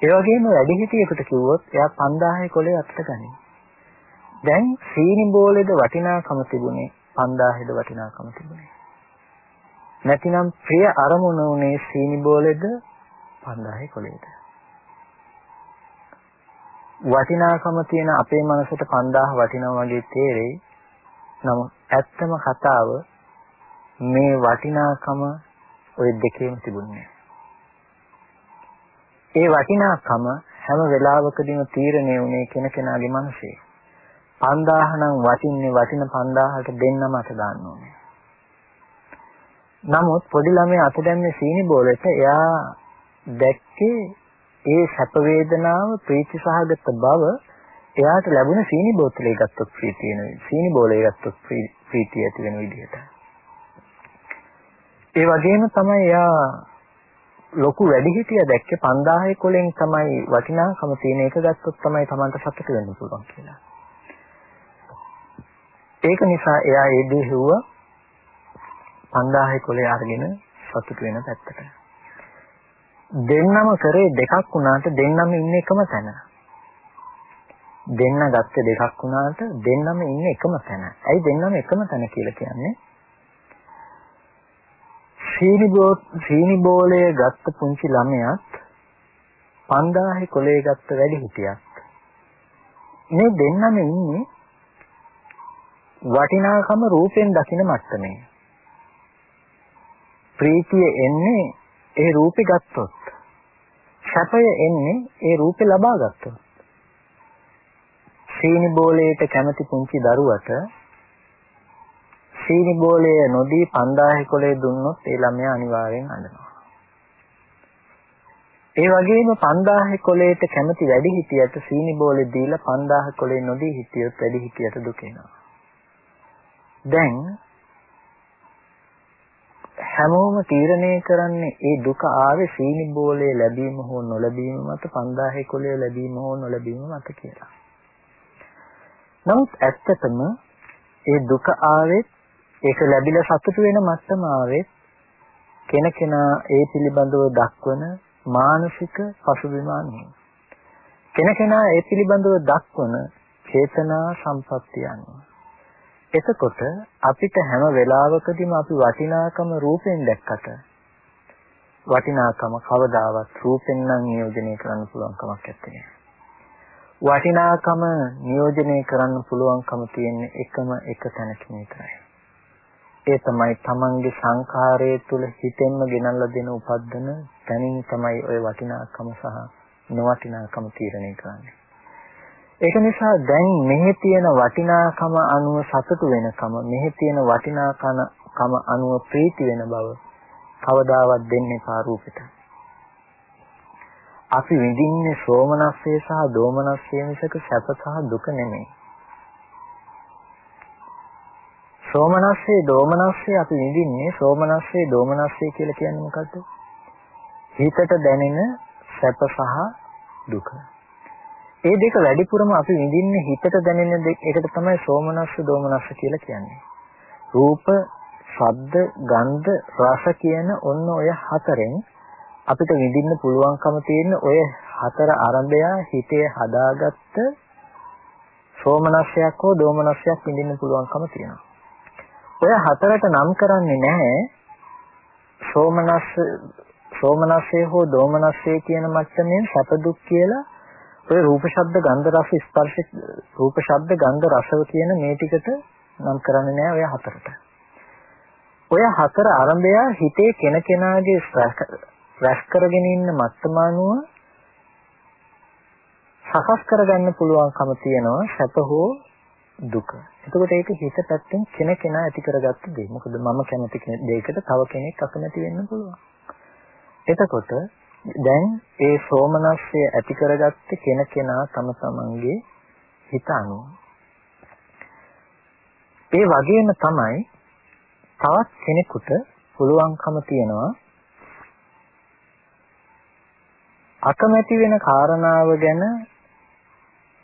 ඒ වගේම වැඩිහිටියෙකුට කිව්වොත් එයා 5000 කොලේ අතට ගනි. දැන් සීනි බෝලෙද වටිනාකම තිබුණේ 5000ද වටිනාකම තිබුණේ. නැතිනම් ප්‍රිය අරමුණ උනේ සීනි බෝලෙද 5000 කොලේද. වටිනාකම තියෙන අපේ මනසට 5000 වටිනවා වගේ තේරෙයි. නමුත් ඇත්තම කතාව මේ වටිනාකම ওই දෙකේම තිබුණේ ඒ වටිනාකම හැම වෙලාවකදීම තීරණය වුණේ කෙනකෙනාගේ මනසේ. 5000 නම් වටින්නේ වටින 5000ට දෙන්නම අත දාන්න ඕනේ. නමුත් පොඩි ළමයා අත දැම්මේ සීනි බෝලෙට එයා දැක්කේ ඒ සැප වේදනාව ප්‍රීති සහගත බව එයාට ලැබුණ සීනි බෝතලේ ගත්තොත් ප්‍රීතිය නෙවෙයි සීනි බෝලේ ගත්තොත් ප්‍රීතිය ඇති වෙන විදිහට. ඒ වගේම තමයි එයා ලොකු වැඩිහිටිය දැක්කේ 5000 කොලෙන් තමයි වටිනාකම තියෙන එක ගත්තොත් තමයි Tamanට සතුට වෙන්න පුළුවන් කියලා. ඒක නිසා එයා ඒ දේ හුවා 5000 කොලේ අරගෙන සතුට වෙන පැත්තට. දෙන්නම කරේ දෙකක් වුණාට දෙන්නම ඉන්නේ එකම තැන. දෙන්න ගත්තේ දෙකක් වුණාට දෙන්නම ඉන්නේ එකම තැන. ඇයි දෙන්නම එකම තැන කියලා කියන්නේ? සීනි බෝ සීනි බෝලය ගත්ත පුංචි ළමයාත් 5000 කොලේ ගත්ත වැඩි හිටියක් මේ දෙන්නම ඉන්නේ වටිනාකම රූපෙන් දකින මට්ටමේ ප්‍රීතිය එන්නේ ඒ රූපේ ගත්තොත් සැපය එන්නේ ඒ රූපේ ලබා ගත්තොත් සීනි බෝලයට කැමති පුංචි දරුවට සීනි බෝලය නොදී 5000 කොලේ දුන්නොත් ඒ ළමයා අනිවාර්යෙන් අඬනවා. ඒ වගේම 5000 කොලේට කැමති වැඩි හිටියට සීනි බෝලේ දීලා 5000 කොලේ නොදී හිටියොත් වැඩි හිටියට දුක එනවා. දැන් හැමෝම තීරණය කරන්නේ ඒ දුක ආවේ සීනි බෝලේ ලැබීම හෝ නොලැබීම මත 5000 කොලේ ලැබීම හෝ නොලැබීම මත කියලා. නමුත් ඇත්තටම ඒ දුක ආවේ ඒක ලැබිලා සතුටු වෙන මට්ටම ආවේ කෙනකෙනා ඒ පිළිබඳව දක්වන මානසික පසුබිම අනුව. කෙනකෙනා ඒ පිළිබඳව දක්වන චේතනා සම්පත්තිය අනුව. එතකොට අපිට හැම වෙලාවකදීම අපි වටිනාකම රූපෙන් දැක්කට වටිනාකම කවදාවත් රූපෙන් නම් නියෝජනය කරන්න පුළුවන් කමක් නැත්තේ. වටිනාකම නියෝජනය කරන්න පුළුවන්කම තියෙන එකම එක තැනකින් විතරයි. ඒ තමයි තමන්ගේ සංඛාරයේ තුල හිතෙන්ම ගෙනල්ලා දෙන උපද්දන තැනින් තමයි ওই වටිනාකම සහ නොවටිනාකම තීරණය කරන්නේ. ඒක නිසා දැන් මෙහි තියෙන වටිනාකම අනුව සතුටු වෙනකම මෙහි තියෙන වටිනාකම අනුව ප්‍රීති වෙන බව කවදාවත් දෙන්න එපා රූපෙට. අපි විඳින්නේ සෝමනස්සේ සහ දෝමනස්සේ මිසක සැප සහ දුක නෙමෙයි. සෝමනස්සේ දෝමනස්සේ අපි විඳින්නේ සෝමනස්සේ දෝමනස්සේ කියලා කියන්නේ මොකද්ද? හිතට දැනෙන සැප සහ දුක. ඒ දෙක වැඩිපුරම අපි විඳින්නේ හිතට දැනෙන එකට තමයි සෝමනස්ස දෝමනස්ස කියලා කියන්නේ. රූප, ශබ්ද, ගන්ධ, රස කියන ඔන්න ඔය හතරෙන් අපිට විඳින්න පුළුවන්කම තියෙන ඔය හතර අරඹය හිතේ හදාගත්ත සෝමනස්සයක් හෝ දෝමනස්සයක් විඳින්න පුළුවන්කම තියෙනවා. ඔය හතරට නම් කරන්නේ නැහැ සෝමනස්ස සෝමනස්සේ හෝ දෝමනස්සේ කියන මට්ටමින් සැප දුක් කියලා ඔය රූප ශබ්ද ගන්ධ රස ස්පර්ශ රූප ශබ්ද ගන්ධ රස කියන මේ ටිකට නම් කරන්නේ නැහැ ඔය හතරට. ඔය හතර ආරම්භය හිතේ කෙනකෙනාගේ රැස් කරගෙන ඉන්න මත්තමානුව සකස් කරගන්න පුළුවන්කම තියෙනවා සැප හෝ දුක. එතකොට ඒක හිත පැත්තෙන් කෙනකෙනා ඇති කරගත්ත දේ. මොකද මම කැමති දෙයකට තව කෙනෙක් අකමැති වෙන්න පුළුවන්. එතකොට දැන් ඒ සෝමනස්ය ඇති කරගත්තේ කෙනකෙනා තම තමන්ගේ හිත අනුව. ඒ වගේම තමයි තවත් කෙනෙකුට පුළුවන්කම තියනවා අකමැති වෙන කාරණාව ගැන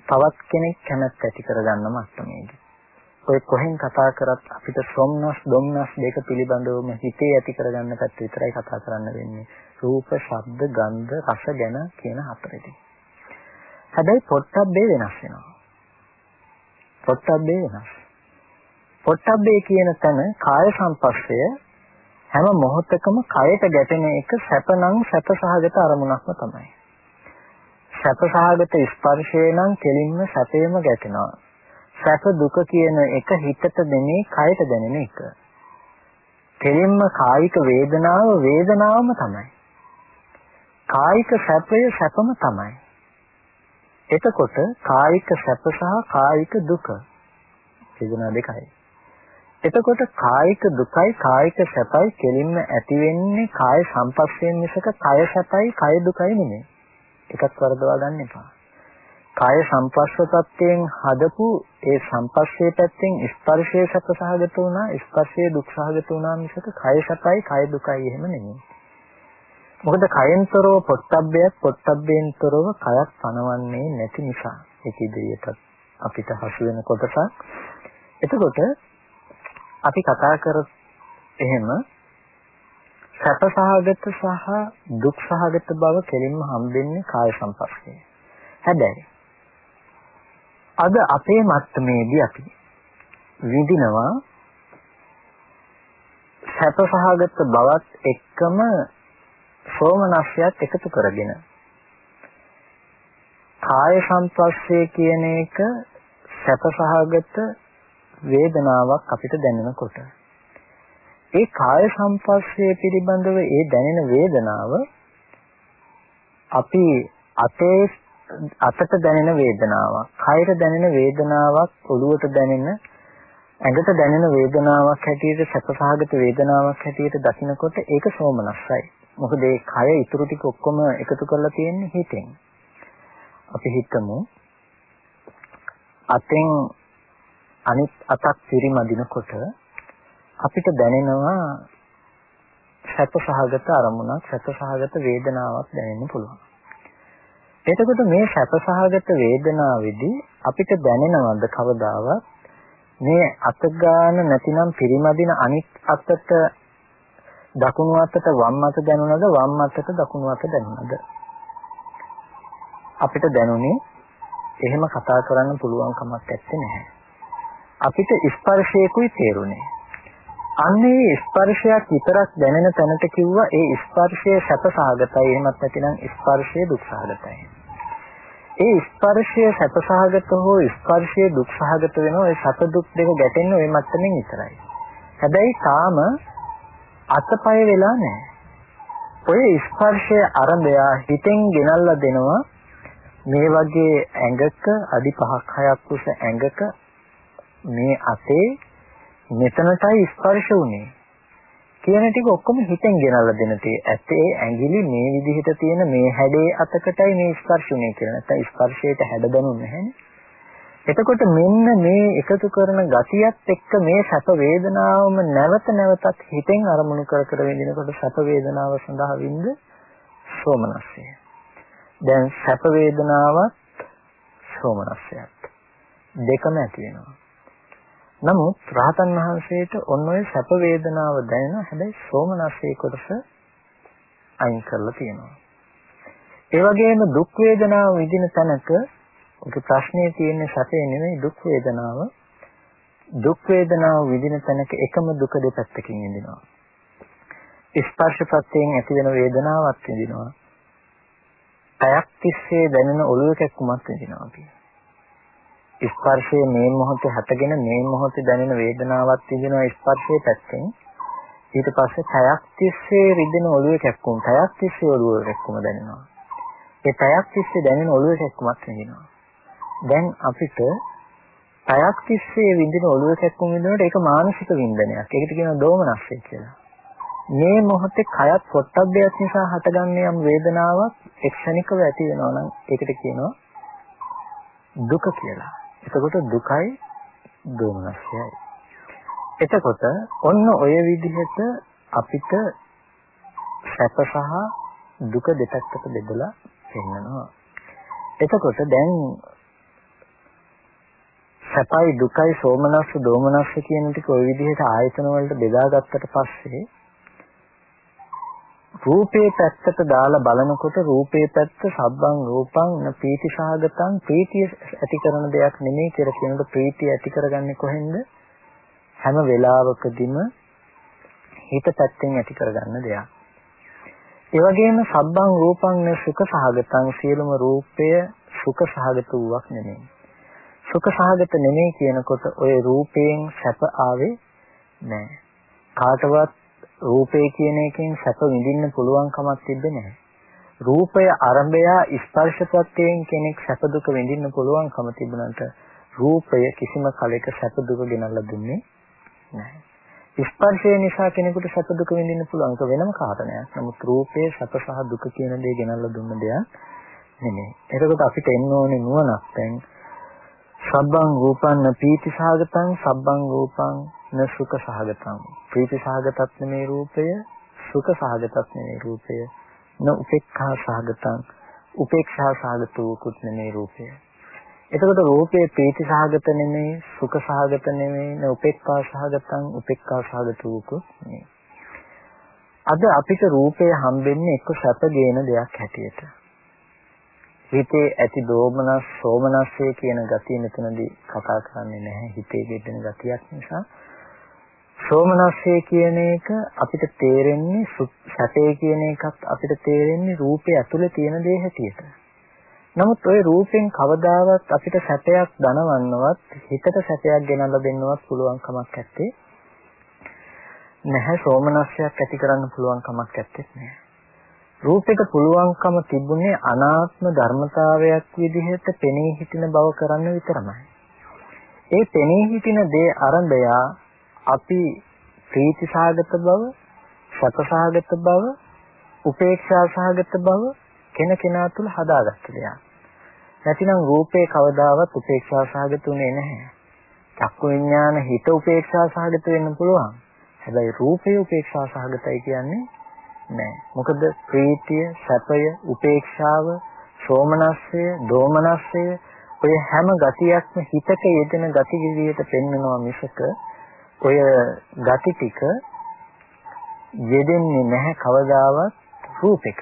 තවත් කෙනෙක් කැමැත්ත ඇති කරගන්න මට්ටමේදී. ඔය කොහෙන් කතා කරත් අපිට සොම්නස් දුම්නස් දෙක පිළිබඳවම හිතේ ඇති කරගන්න පැත්ත විතරයි කතා කරන්න වෙන්නේ. රූප, ශබ්ද, ගන්ධ, රස ගැන කියන හතරෙදි. හැබැයි පොට්ටබ්බේ වෙනස් වෙනවා. පොට්ටබ්බේ වෙනස්. පොට්ටබ්බේ කියන තැන කාය සංපස්සය හැම මොහොතකම කයට ගැටෙන එක සැපනම් සැප සහගත අරමුණක්ම තමයි. සැප සහගත ස්පර්ශය නම් කෙලින්ම සැපේම ගැටෙනවා. සැප දුක කියන එක හිතට දෙන්නේ කයට දැනෙන එක. කෙලින්ම කායික වේදනාව වේදනාවම තමයි. කායික සැපය සැපම තමයි. එතකොට කායික සැප සහ කායික දුක වේදනා දෙකයි. එතකොට කායික දුකයි කායික සැපයි කෙලින්ම ඇති වෙන්නේ කාය සංපස්සයෙන් මිසක කය සැපයි කය දුකයි නෙමෙයි. එකක් වරදවා ගන්න එපා. කාය සංපස්සපත්තයෙන් හදපු ඒ සංපස්සේ පැත්තෙන් ස්පර්ශයේ සැප සහගත වුණා ස්පර්ශයේ දුක් සහගත වුණා මිසක කය සැපයි කය දුකයි එහෙම නෙමෙයි. මොකද කයෙන්තරව පොට්ටබ්බයක් පොට්ටබ්බෙන්තරව කයක් පනවන්නේ නැති නිසා ඒක ඉදිරියට අපිට හසු වෙන කොටසක්. එතකොට අපි කතා කර එහෙම සැප සහගත සහ දුක් සහගත බව කෙලින්ම හම්බෙන්නේ කාය සංපස්සේ. හැබැයි අද අපේ මත්තමේදී අපි විඳිනවා සැප සහගත බවත් එක්කම සෝමනස්යත් එකතු කරගෙන. කාය සංපස්සේ කියන එක සැපසහගත වේදනාවක් අපිට දැනෙනකොට. ඒ කාය සංපස්සේ පිළිබඳව ඒ දැනෙන වේදනාව අපි අතේ අතට දැනෙන වේදනාවක්, කයට දැනෙන වේදනාවක්, ඔළුවට දැනෙන ඇඟට දැනෙන වේදනාවක් හැටියට සැපසහගත වේදනාවක් හැටියට දකිනකොට ඒක සෝමනස්සයි. මොකද ඒ කය ඉතුරු ටික ඔක්කොම එකතු කරලා තියෙන්නේ හිතෙන්. අපි හිතමු අතෙන් අනිත් අතක් පිරිමදිනකොට අපිට දැනෙනවා සැපසහගත අරමුණක් සැපසහගත වේදනාවක් දැනෙන්න පුළුවන්. එතකොට මේ සැපසහගත වේදනාවේදී අපිට දැනෙනවද කවදාවත් මේ අත ගන්න නැතිනම් පිරිමදින අනිත් අතට දකුණු අතට වම් අත දැනුණද වම් අතට දකුණු අත දැනුණද අපිට දැනුනේ එහෙම කතා කරන්න පුළුවන් කමක් නැත්තේ නැහැ අපිට ස්පර්ශයකුයි තේරුනේ. අන්නේ ස්පර්ශයක් විතරක් දැනෙන තැනට කිව්වා ඒ ස්පර්ශය සැපසහගතයි එහෙමත් නැතිනම් ස්පර්ශය දුක්සහගතයි. ඒ ස්පර්ශය සැපසහගත හෝ ස්පර්ශය දුක්සහගත වෙනවා ඒ සැප දුක් දෙක ගැටෙන්නේ ওই මට්ටමින් විතරයි. හැබැයි තාම අතපය වෙලා නැහැ. ඔය ස්පර්ශය අරඹය හිතෙන් ගෙනල්ලා දෙනවා මේ වගේ ඇඟක අඩි 5ක් 6ක් උස ඇඟක මේ අතේ මෙතනටයි ස්පර්ශ වුනේ කියන ටික ඔක්කොම හිතෙන් ගෙනල්ලා දෙන තේ ඇත්තේ ඇඟිලි මේ විදිහට තියෙන මේ හැඩේ අතකටයි මේ ස්පර්ශුනේ කියලා. නැත්නම් ස්පර්ශයට හැඩ දැනුන්නේ නැහැනේ එතකොට මෙන්න මේ එකතු කරන ගතියත් එක්ක මේ සැප වේදනාවම නැවත නැවතත් හිතෙන් අරමුණු කර කර විඳිනකොට සැප වේදනාව සඳහා විඳ සෝමනස්සය දැන් සැප වේදනාවත් සෝමනස්සයත් දෙකම ඇති වෙනවා. නමුත් රහතන් වහන්සේට ඔන්න ඔය සැප වේදනාව දැනෙන හැබැයි සෝමනස්සේ කොටස අයින් කරලා තියෙනවා. ඒ වගේම දුක් වේදනාව විඳින තැනක ඔක ප්‍රශ්නේ තියෙන්නේ සැපේ නෙමෙයි දුක් වේදනාව. දුක් වේදනාව විඳින තැනක එකම දුක දෙපැත්තකින් විඳිනවා. ස්පර්ශපත්යෙන් ඇති වෙන වේදනාවක් විඳිනවා. පැයක් තිස්සේ දැනෙන ඔළුව කැක්කුමක් විඳිනවා අපි. ස්පර්ශයේ මේ මොහොතේ හටගෙන මේ මොහොතේ දැනෙන වේදනාවක් විඳිනවා ස්පර්ශයේ පැත්තෙන්. ඊට පස්සේ පැයක් තිස්සේ රිදෙන ඔළුව කැක්කුම පැයක් තිස්සේ ඔළුව කැක්කුම දැනෙනවා. ඒ පැයක් තිස්සේ දැනෙන ඔළුව කැක්කුමක් විඳිනවා. දැන් අපිට පැයක් තිස්සේ විඳින ඔළුව කැක්කුම විඳිනකොට ඒක මානසික වින්දනයක්. ඒකට කියනවා දෝමනස්ය කියලා. මේ මොහොතේ කයත් පොට්ටබ්බයක් නිසා හටගන්නේ යම් වේදනාවක් එක්ෂණිකව ඇති වෙනවා නම් ඒකට කියනවා දුක කියලා. එතකොට දුකයි දෝමනස්යයි. එතකොට ඔන්න ඔය විදිහට අපිට සැප සහ දුක දෙපැත්තට බෙදලා පෙන්නනවා. එතකොට දැන් සැපයි දුකයි සෝමනස්ස දෝමනස්ස කියන ටික ওই විදිහට ආයතන වලට බෙදාගත්තට පස්සේ රූපේ පැත්තට දාලා බලනකොට රූපේ පැත්ත සබ්බං රූපං න පීති සහගතං ප්‍රීතිය ඇති කරන දෙයක් නෙමෙයි කියලා කියනකොට ප්‍රීතිය ඇති කරගන්නේ කොහෙන්ද? හැම වෙලාවකදීම හිත පැත්තෙන් ඇති කරගන්න දෙයක්. ඒ වගේම සබ්බං රූපං න සුඛ සහගතං සියලුම රූපය සුඛ සහගත වූවක් නෙමෙයි. සුඛ සහගත නෙමෙයි කියනකොට ওই රූපයෙන් සැප ආවේ නැහැ. කාටවත් රූපය කියන එකෙන් සැප විඳින්න පුළුවන් කමක් තිබ්බේ නැහැ. රූපය අරඹය ස්පර්ශපත්යෙන් කෙනෙක් සැප දුක විඳින්න පුළුවන්කම තිබුණාට රූපය කිසිම කලයක සැප දුක ගෙනල්ලා දුන්නේ නැහැ. ස්පර්ශය නිසා කෙනෙකුට සැප දුක විඳින්න පුළුවන් වෙනම කාරණයක්. නමුත් රූපයේ සැප සහ දුක කියන දේ ගෙනල්ලා දුන්න දෙයක් නෙමෙයි. එතකොට අපිට එන්න ඕනේ නුවණක් දැන් සබ්බං රූපං පීති සාගතං සබ්බං රූපං න සුඛ සහගතං ප්‍රීති සහගතත් නෙමේ රූපය සුඛ සහගතත් නෙමේ රූපය. න උපේක්ඛා සහගතං උපේක්ෂා සහගත වූකුත් නෙමේ රූපය. එතකොට රූපේ ප්‍රීති සහගත නෙමේ සුඛ සහගත නෙමේ න උපේක්ඛා සහගතං උපේක්ඛා සහගත වූකුත් නෙමේ. අද අපිට රූපය හම්බෙන්නේ එක්ක සැප ගේන දෙයක් හැටියට. හිතේ ඇති දෝමනස් සෝමනස්සේ කියන ගතිය මෙතනදී කතා කරන්නේ නැහැ. හිතේ ගෙඩෙන ගතියක් නිසා. සෝමනස්සේ කියන එක අපිට තේරෙන්නේ සැපේ කියන එකත් අපිට තේරෙන්නේ රූපේ ඇතුලේ තියෙන දේ හැටියට. නමුත් ওই රූපෙන් කවදාවත් අපිට සැපයක් දනවන්නවත් හිතට සැපයක් ගෙනල්ලා දෙන්නවත් පුළුවන් කමක් නැත්තේ. නැහැ සෝමනස්සයක් ඇති කරන්න පුළුවන් කමක් නැත්තේ නෑ. රූපෙක පුළුවන්කම තිබුණේ අනාත්ම ධර්මතාවයක් විදිහට පෙනී හිටින බව කරන්න විතරමයි. ඒ පෙනී හිටින දේ අරඹයා අපි ප්‍රීති සාගත බව, සැප සාගත බව, උපේක්ෂා සාගත බව කෙනකෙනා තුල හදාගත්ත දෙයක්. නැතිනම් රූපේ කවදාවත් උපේක්ෂා සාගත උනේ නැහැ. චක්කු විඥාන හිත උපේක්ෂා සාගත වෙන්න පුළුවන්. හැබැයි රූපේ උපේක්ෂා සාගතයි කියන්නේ නෑ. මොකද ප්‍රීතිය, සැපය, උපේක්ෂාව, සෝමනස්සය, දෝමනස්සය ඔය හැම ගතියක්ම හිතක යෙදෙන ගති විදියට පෙන්වනවා මිසක ඔය ගති ටික යෙදෙන්නේ නැහැ කවදාවත් රූපෙක.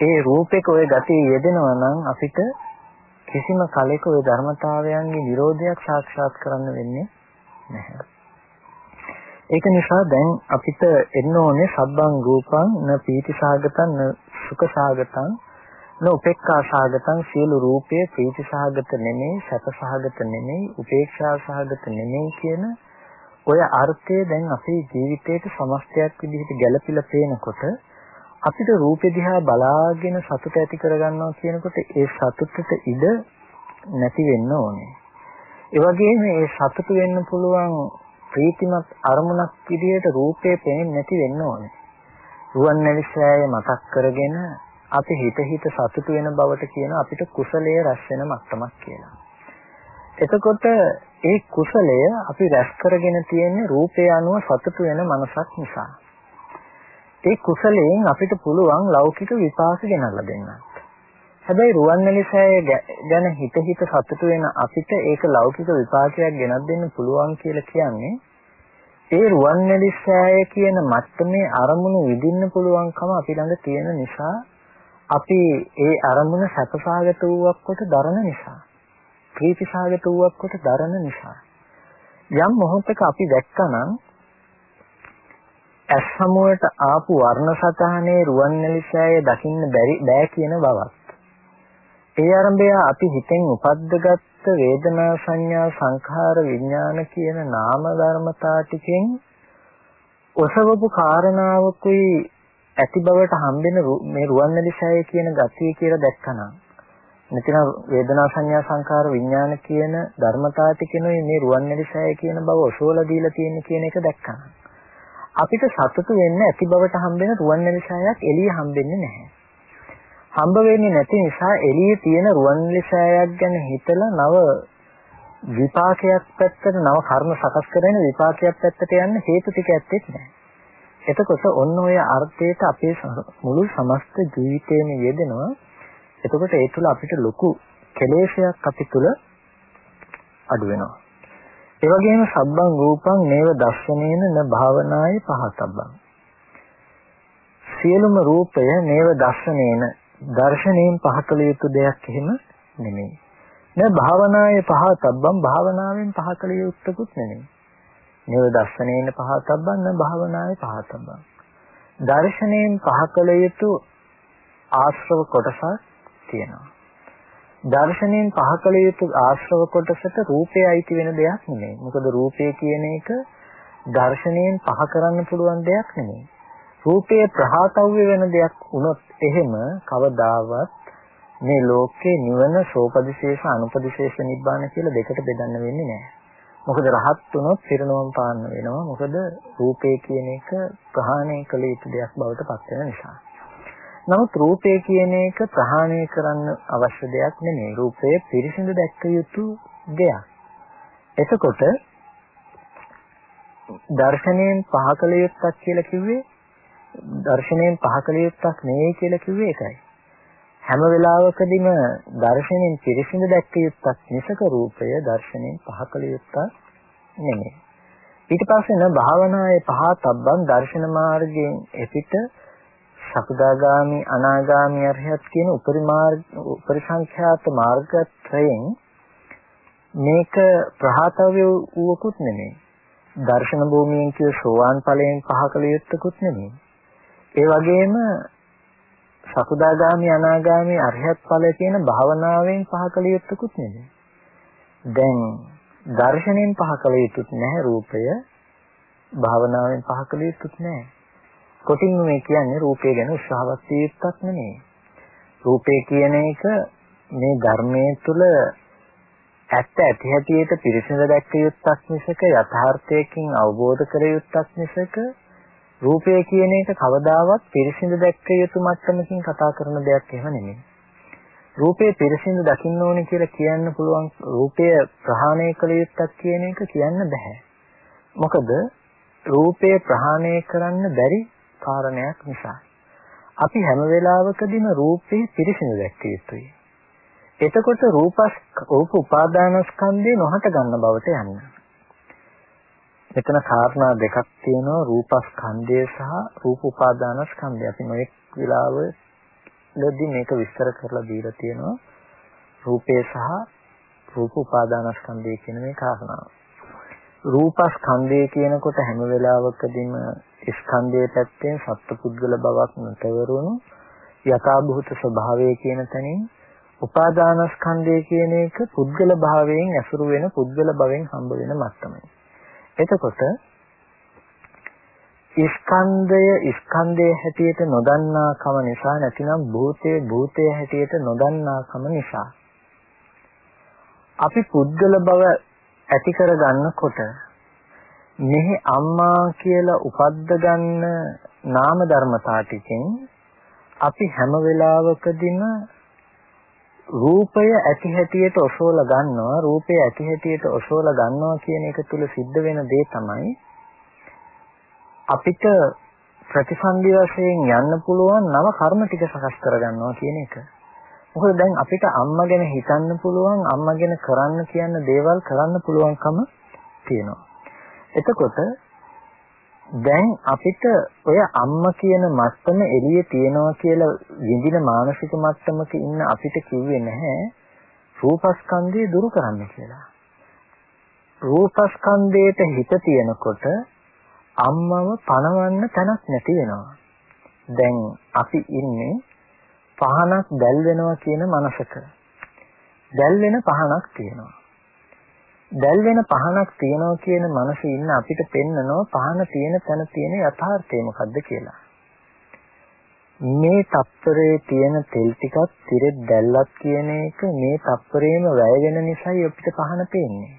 ඒ රූපෙක ඔය ගතිය යෙදෙනවා නම් අපිට කිසිම කලෙක ওই ධර්මතාවයන්ගේ විරෝධයක් සාක්ෂාත් කරන්න වෙන්නේ නැහැ. ඒක නිසා දැන් අපිට එන්න ඕනේ සබ්බං රූපං න පීතිසාගතං න සුඛසාගතං න උපේක්ඛාසාගතං සියලු රූපයේ ප්‍රීතිසාගත නෙමෙයි සැපසාගත නෙමෙයි උපේක්ෂාසාගත නෙමෙයි කියන ඔය අර්ථය දැන් අපේ ජීවිතේට සමස්තයක් විදිහට ගැළපිලා පේනකොට අපිට රූපෙ දිහා බලාගෙන සතුට ඇති කරගන්නවා කියනකොට ඒ සතුටට ඉඩ නැති වෙන්න ඕනේ. ඒ වගේම ඒ සතුට වෙන්න පුළුවන් ප්‍රීතිමත් අරමුණක් විදිහට රූපේ පේන්නේ නැති වෙන්න ඕනේ. රුවන්වැලිසෑය මතක් කරගෙන අපි හිත හිත සතුට වෙන බවට කියන අපිට කුසලයේ රැස් වෙන මට්ටමක් කියලා. එතකොට ඒ කුසලය අපි රැස් කරගෙන තියෙන රූපය අනුව සතුට වෙන මනසක් නිසා. ඒ කුසලයෙන් අපිට පුළුවන් ලෞකික විපාක ගෙනල්ලා දෙන්නත්. හැබැයි රුවන්වැලිසෑය ගැන හිත හිත සතුටු වෙන අපිට ඒක ලෞකික විපාකයක් ගෙනත් දෙන්න පුළුවන් කියලා කියන්නේ ඒ රුවන්වැලිසෑය කියන මට්ටමේ අරමුණු විඳින්න පුළුවන්කම අපි ළඟ තියෙන නිසා අපි ඒ අරමුණ සැපසාගත වූවක් කොට දරන නිසා ප්‍රීතිසාගත වූවක් කොට දරන නිසා යම් මොහොතක අපි දැක්කනම් ඇස් හමුවට ආපු වර්ණ සතහනේ රුවන්වැලිසෑය දකින්න බැරි බෑ කියන බවත්. ඒ ආරම්භය අපි හිතෙන් උපද්දගත් වේදනා සංඥා සංඛාර විඥාන කියන නාම ධර්මතා ටිකෙන් ඔසවපු කාරණාවකුයි ඇති බවට හම්බෙන මේ රුවන්වැලිසෑය කියන ගතිය කියලා දැක්කනම් නැතිනම් වේදනා සංඥා සංඛාර විඥාන කියන ධර්මතා ටිකෙනුයි මේ රුවන්වැලිසෑය කියන බව ඔසවලා දීලා තියෙන කියන එක දැක්කනම් අපිට සතුටු වෙන්න ඇති බවට හම්බෙන රුවන්වැලිසෑයක් එළිය හම්බෙන්නේ නැහැ. හම්බ වෙන්නේ නැති නිසා එළියේ තියෙන රුවන්වැලිසෑයක් ගැන හිතලා නව විපාකයක් පැත්තට නව කර්ම සකස් කරගෙන විපාකයක් පැත්තට යන්න හේතු ටික ඇත්තෙත් නැහැ. එතකොට ඔන්න ඔය අර්ථයට අපේ මුළු සමස්ත ජීවිතේම යෙදෙනවා. එතකොට ඒ තුල අපිට ලොකු කෙලෙසයක් අපි තුල අඩු වෙනවා. ඒ වගේම සබ්බං රූපං නේව දස්සනේන න භාවනායේ පහතබ්බං. සියලුම රූපය නේව දස්සනේන දර්ශනයෙන් පහකල යුතු දෙයක් එහෙම නෙමෙයි. න භාවනායේ පහතබ්බං භාවනාවෙන් පහකල යුත්තකුත් නෙමෙයි. නේව දස්සනේන පහතබ්බං න භාවනායේ පහතබ්බං. දර්ශනයෙන් පහකල යුතු ආශ්‍රව කොටසක් තියෙනවා. දර්ශනයෙන් පහ කළ යුතු ආශ්‍රව කොටසට රූපය අයිති වෙන දෙයක් නෙමෙයි. මොකද රූපය කියන එක දර්ශනයෙන් පහ කරන්න පුළුවන් දෙයක් නෙමෙයි. රූපය ප්‍රහාතව්‍ය වෙන දෙයක් වුණොත් එහෙම කවදාවත් මේ ලෝකේ නිවන සෝපදිශේෂ අනුපදිශේෂ නිබ්බාන කියලා දෙකට බෙදන්න වෙන්නේ නැහැ. මොකද රහත් වුණොත් පිරිනවම් පාන්න වෙනවා. මොකද රූපය කියන එක ප්‍රහාණය කළ යුතු දෙයක් බවට පත් වෙන නිසා. නමුත් රූපය කියන එක ප්‍රහාණය කරන්න අවශ්‍ය දෙයක් නෙමෙයි. රූපය පිරිසිදු දැක්ක යුතු දෙයක්. එතකොට දර්ශනයෙන් පහකල යුත්තක් කියලා කිව්වේ දර්ශනයෙන් පහකල යුත්තක් නෙවෙයි කියලා කිව්වේ ඒකයි. හැම වෙලාවකදීම දර්ශනයෙන් පිරිසිදු දැක්ක යුත්තක් නිසක රූපය දර්ශනයෙන් පහකල යුත්තක් නෙමෙයි. ඊට පස්සේ න භාවනායේ පහතබ්බන් දර්ශන මාර්ගයෙන් එපිට සකදාගාමි අනාගාමි අරහත් කියන උපරි මාර්ග උපරිසංඛ්‍යාත මාර්ගත්‍රයෙන් මේක ප්‍රහාතව්‍ය වූකුත් නෙමෙයි. දර්ශන භූමියෙන් කිය සෝවාන් ඵලයෙන් පහකල යුත්තකුත් නෙමෙයි. ඒ වගේම සකදාගාමි අනාගාමි අරහත් ඵල කියන භාවනාවෙන් පහකල යුත්තකුත් නෙමෙයි. දැන් දර්ශනයෙන් පහකල යුතුත් නැහැ රූපය භාවනාවෙන් පහකල යුතුත් නැහැ. කොටින්ම මේ කියන්නේ රූපය ගැන උත්සාහවත් විය යුත්තක් නෙමෙයි. රූපය කියන එක මේ ධර්මයේ තුල ඇත්ත ඇති හැටියට පිරිසිඳ දැක්ක යුත්තක් මිසක යථාර්ථයකින් අවබෝධ කර යුත්තක් මිසක රූපය කියන එක කවදාවත් පිරිසිඳ දැක්ක යුතු මට්ටමකින් කතා කරන දෙයක් එහෙම නෙමෙයි. රූපේ පිරිසිඳ දකින්න ඕනේ කියලා කියන්න පුළුවන් රූපය ප්‍රහාණය කළ යුත්තක් කියන එක කියන්න බෑ. මොකද රූපය ප්‍රහාණය කරන්න බැරි කාරණයක් නිසා. අපි හැම වෙලාවකදීම රූපේ පිරිසිදු දැක්ක යුතුයි. එතකොට රූපස් රූප උපාදානස්කන්ධේ නොහට ගන්න බවට යන්න. මෙතන කාරණා දෙකක් තියෙනවා රූපස්කන්ධය සහ රූප උපාදානස්කන්ධය. අපි මේ වෙලාවෙදී මේක විස්තර කරලා දීලා තියෙනවා. රූපේ සහ රූප උපාදානස්කන්ධය කියන මේ කාරණාව. රූපස්කන්ධය කියනකොට හැම වෙලාවකදීම ස්කන්ධයේ පැත්තෙන් සත්පුද්ගල බවක් නැතවරුණු යථාභූත ස්වභාවය කියන තැනින් උපාදානස්කන්ධය කියන එක පුද්ගල භාවයෙන් ඇසුරු වෙන පුද්ගල භවෙන් හම්බ වෙන මට්ටමයි. එතකොට ස්කන්ධය ස්කන්ධයේ හැටියට නොදන්නා කම නිසා නැතිනම් භූතයේ භූතයේ හැටියට නොදන්නා කම නිසා අපි පුද්ගල බව ඇති කර ගන්නකොට මෙහි අම්මා කියලා උපද්ද ගන්න නාම ධර්මතා ටිකෙන් අපි හැම වෙලාවකදීම රූපය ඇති හැටියට ඔසවලා ගන්නවා රූපය ඇති හැටියට ඔසවලා ගන්නවා කියන එක තුල සිද්ධ වෙන දේ තමයි අපිට ප්‍රතිසන්දි වශයෙන් යන්න පුළුවන් නව කර්ම ටික සකස් කරගන්නවා කියන එක. මොකද දැන් අපිට අම්මා ගැන හිතන්න පුළුවන් අම්මා ගැන කරන්න කියන දේවල් කරන්න පුළුවන්කම තියෙනවා. එතකොට දැන් අපිට ඔය අම්මා කියන මත්තම එළියේ තියනවා කියලා විඳින මානසික මට්ටමක ඉන්න අපිට කිව්වේ නැහැ රූපස්කන්ධය දුරු කරන්න කියලා. රූපස්කන්ධයට හිත තියෙනකොට අම්මව පණවන්න තැනක් නැති වෙනවා. දැන් අපි ඉන්නේ පහනක් දැල් වෙනවා කියන මනසක දැල් වෙන පහනක් තියෙනවා දැල් වෙන පහනක් තියෙනවා කියන මනසේ ඉන්න අපිට පෙන්නනවා පහන තියෙන තැන තියෙන යථාර්ථය මොකද්ද කියලා මේ තප්පරේ තියෙන තෙල් ටිකක් තිරෙත් දැල්ලක් කියන එක මේ තප්පරේම වැය වෙන නිසායි අපිට පහන පේන්නේ.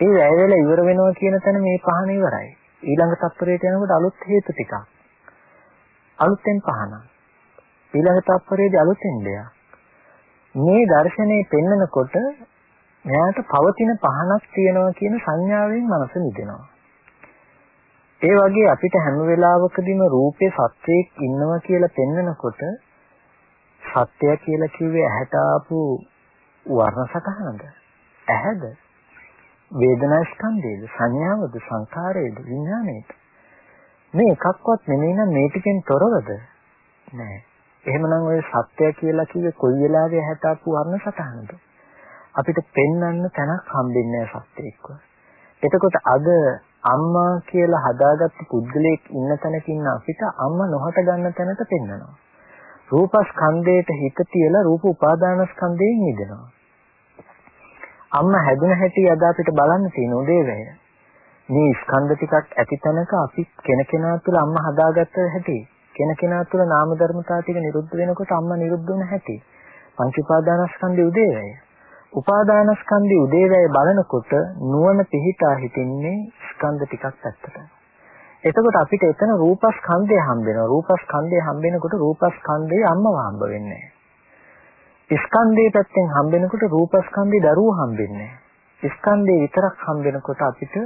ඒ වැය වෙලා ඉවර වෙනවා කියන තැන මේ පහන ඉවරයි. ඊළඟ තප්පරේට යනකොට අලුත් හේතු ටිකක්. අලුතෙන් පහනක්. ඊළඟ තත්පරයේදී අලුතෙන් දෙයක්. මේ දර්ශනේ පෙන්නකොට මෙයාට පවතින පහනක් තියෙනවා කියන සංඥාවෙන් මනස නිදෙනවා. ඒ වගේ අපිට හැම වෙලාවකදීම රූපේ සත්‍යයක් ඉන්නවා කියලා පෙන්නකොට සත්‍ය කියලා කිව්වේ ඇහැට ආපු වර්ණ සටහනද? ඇහැද? වේදනා ස්කන්ධයේද? සංඥාවද? සංකාරයේද? විඥානයේද? මේ එකක්වත් නෙමෙයි නම් මේ ටිකෙන් තොරවද? නෑ. එහෙමනම් ඔය සත්‍ය කියලා කිව්වේ කොයි වෙලාවෙ හැටපු වර්ණ සටහනද? අපිට පෙන්වන්න තැනක් හම්බෙන්නේ නැහැ සත්‍යෙක්ව. එතකොට අද අම්මා කියලා හදාගත්ත පුද්ගලයෙක් ඉන්න තැනක ඉන්න අපිට අම්මා නොහට ගන්න තැනට පෙන්වනවා. රූපස්කන්ධයට හිත තියලා රූප උපාදානස්කන්ධයෙන් මිදෙනවා. අම්මා හැදුන හැටි අද අපිට බලන්න තියෙන උදේවැය. මේ ස්කන්ධ ටිකක් ඇති තැනක අපි කෙනකෙනා තුළ අම්මා හදාගත්ත හැටි. කෙනකෙනා තුළ නාම ධර්මතා ටික නිරුද්ධ වෙනකොට අම්මා නිරුද්ධ වෙන හැටි. පංච උපාදානස්කන්ධය උදේවැය. උපාදානස්කන්ධය උදේවැය බලනකොට නුවණ පිහිටා හිටින්නේ ස්කන්ධ ටිකක් පැත්තට. එතකොට අපිට එතන රූපස්කන්ධය හම්බ වෙනවා. රූපස්කන්ධය හම්බ වෙනකොට රූපස්කන්ධයේ අම්මව හම්බ වෙන්නේ ස්කන්ධයේ පැත්තෙන් හම්බ වෙනකොට රූපස්කන්ධේ දරුවෝ හම්බෙන්නේ ස්කන්ධේ විතරක් හම්බ වෙනකොට අපිට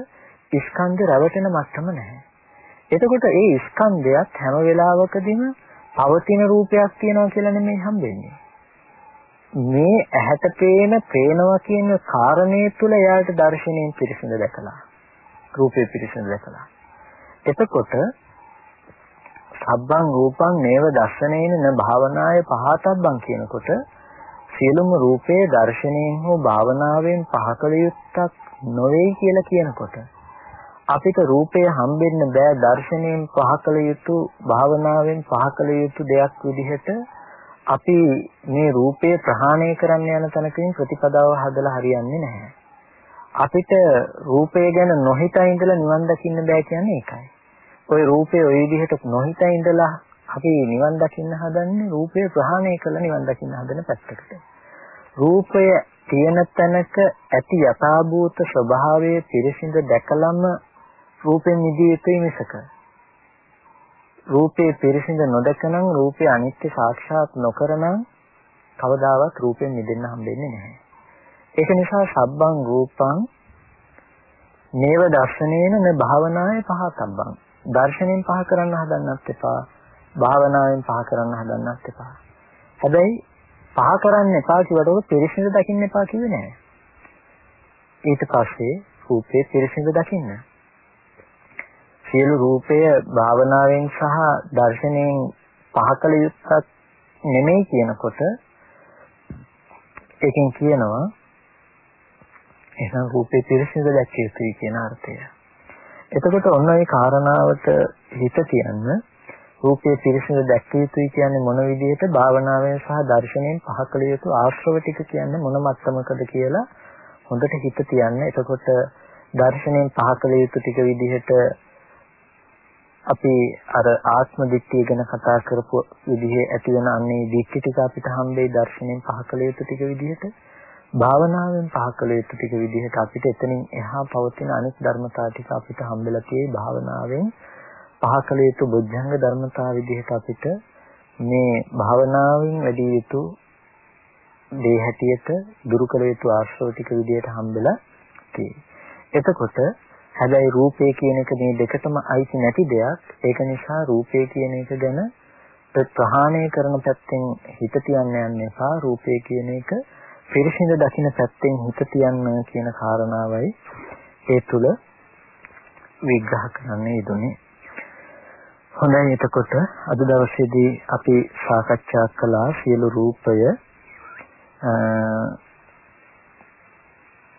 ස්කන්ධ රැවටෙන මට්ටම නැහැ. එතකොට ඒ ස්කන්ධයත් හැම වෙලාවකදීම පවතින රූපයක් තියෙනවා කියලා නෙමෙයි හම්බෙන්නේ. මේ ඇහැට පේන පේනවා කියන කාරණේ තුල එයාට දර්ශනයෙන් පිරිසිඳ දැකලා රූපේ පිරිසිඳ දැකලා. එතකොට සබ්බං රූපං නේව දර්ශනේන න භාවනාය පහතබ්බං කියනකොට සියලුම රූපයේ දර්ශනයෙන් හෝ භාවනාවෙන් පහකල යුත්තක් නොවේ කියලා කියනකොට අපිට රූපය හම්බෙන්න බෑ දර්ශනයෙන් පහකල යුතු භාවනාවෙන් පහකල යුතු දෙයක් විදිහට අපි මේ රූපය ප්‍රහාණය කරන්න යන තැනකින් ප්‍රතිපදාව හදලා හරියන්නේ නැහැ. අපිට රූපය ගැන නොහිතා ඉඳලා නිවන් දකින්න බෑ කියන්නේ ඒකයි. ওই රූපය ওই විදිහට නොහිතා ඉඳලා අපි නිවන් දකින්න හදන්නේ රූපය ප්‍රහාණය කළ නිවන් දකින්න හදන පැත්තකට. රූපය තියෙන තැනක ඇති යථාභූත ස්වභාවය පිරිසිඳ දැකලම රූපෙන් මිදිය යුතුයි මිසක රූපේ පිරිසිඳ නොදකනම් රූපේ අනිත්‍ය සාක්ෂාත් නොකරනම් කවදාවත් රූපෙන් මිදෙන්න හම්බෙන්නේ නැහැ. ඒක නිසා සබ්බං රූපං නේව දර්ශනේන න භාවනාවේ පහතබ්බං. දර්ශනෙන් පහ කරන්න හදන්නත් එපා. භාවනාවෙන් පහ කරන්න හදන්නත් එපා. හැබැයි පහ කරන්න එපා කියවට පිරිසිඳ දකින්න එපා කිව්වේ නැහැ. ඊට පස්සේ රූපේ පිරිසිඳ දකින්න. සියලු රූපය භාවනාවෙන් සහ දර්ශනයෙන් පහකල යුත්තක් නෙමෙයි කියනකොට ඒකෙන් කියනවා එහෙනම් රූපේ පිරිසිදු දැක්ක යුතුයි කියන අර්ථය. එතකොට ඔන්න ඒ කාරණාවට හිත තියන්න රූපේ පිරිසිදු දැක්ක යුතුයි කියන්නේ මොන විදිහට භාවනාවෙන් සහ දර්ශනයෙන් පහ කළ යුතු ආශ්‍රව ටික කියන්නේ මොන මට්ටමකද කියලා හොඳට හිත තියන්න. එතකොට දර්ශනයෙන් පහ කළ යුතු ටික විදිහට අපි අර ආත්ම දිට්ඨිය ගැන කතා කරපු විදිහේ ඇති වෙන අන්නේ දිට්ඨි ටික අපිට හම්බෙයි දර්ශනයෙන් පහකල යුතු ටික විදිහට භාවනාවෙන් පහකල යුතු ටික විදිහට අපිට එතනින් එහා පවතින අනිත් ධර්මතා ටික අපිට හම්බෙලා තියෙයි භාවනාවෙන් පහකල යුතු බොද්ධංග ධර්මතා විදිහට අපිට මේ භාවනාවෙන් වැඩි යුතු දේ හැටියට දුරු කළ යුතු ආශ්‍රව ටික විදිහට හම්බෙලා තියෙයි. එතකොට හැබැයි රූපේ කියන එක මේ දෙකටම අයිති නැති දෙයක්. ඒක නිසා රූපේ කියන එක ගැන ප්‍රහාණය කරන පැත්තෙන් හිත තියන්න යන්න එපා. රූපේ කියන එක පිරිසිඳ දකින්න පැත්තෙන් හිත තියන්න කියන කාරණාවයි ඒ තුල විග්‍රහ කරන්න යෙදුනේ. හොඳයි එතකොට අද දවසේදී අපි සාකච්ඡා කළා සියලු රූපය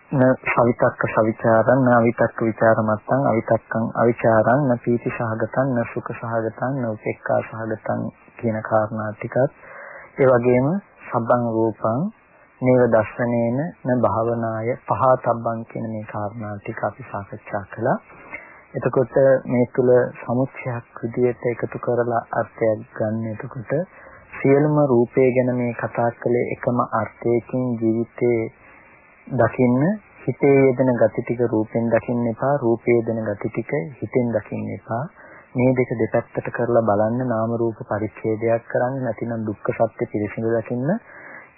න සවිතක්ක සවිචාරං න අවිතක්ක විචාරමත්තං අවිතක්කං අවිචාරං න පීති සහගතං න සුඛ සහගතං න උපේක්ඛා සහගතං කියන කාරණා ටිකත් ඒ වගේම සබ්බං රූපං නේව දර්ශනේන න භාවනාය පහතබ්බං කියන මේ කාරණා ටික අපි සාකච්ඡා කළා. එතකොට මේ තුල සමුච්ඡයක් විදියට එකතු කරලා අර්ථයක් ගන්න. එතකොට සියලුම රූපය ගැන මේ කතා කළේ එකම අර්ථයකින් ජීවිතේ දකින්න හිතේ යෙදෙන gati ටික රූපෙන් දකින්න එපා රූපේ යෙදෙන gati ටික හිතෙන් දකින්න එපා. මේ දෙක දෙපැත්තට කරලා බලන්න නාම රූප පරිච්ඡේදයක් කරන්න නැතිනම් දුක්ඛ සත්‍ය පිරිසිදු දකින්න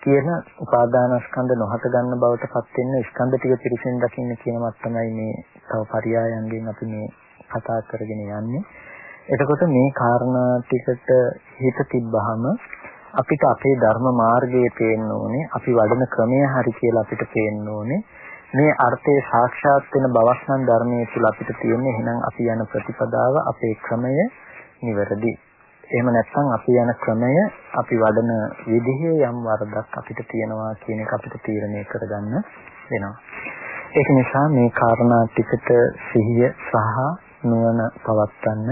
කියන උපාදානස්කන්ධ නොහත ගන්න බවට පත් වෙන්න ස්කන්ධ ටික පිරිසිදු දකින්න කියන මත්තමයි මේ තව පරයයන්ගෙන් අපි මේ කතා කරගෙන යන්නේ. එතකොට මේ කාරණා ටිකට හිත තිබ්බහම අපිට අපේ ධර්ම මාර්ගයේ පේන්න ඕනේ අපි වඩන ක්‍රමය හරි කියලා අපිට පේන්න ඕනේ. මේ අර්ථයේ සාක්ෂාත් වෙන බවස්නම් ධර්මයේ තුල අපිට තියෙන්නේ. එහෙනම් අපි යන ප්‍රතිපදාව අපේ ක්‍රමය නිවැරදි. එහෙම නැත්නම් අපි යන ක්‍රමය අපි වඩන විදිහේ යම් වරදක් අපිට තියෙනවා කියන එක අපිට තීරණය කරගන්න වෙනවා. ඒක නිසා මේ කාරණා ටිකට සිහිය සහ නුවණ පවත්වන්න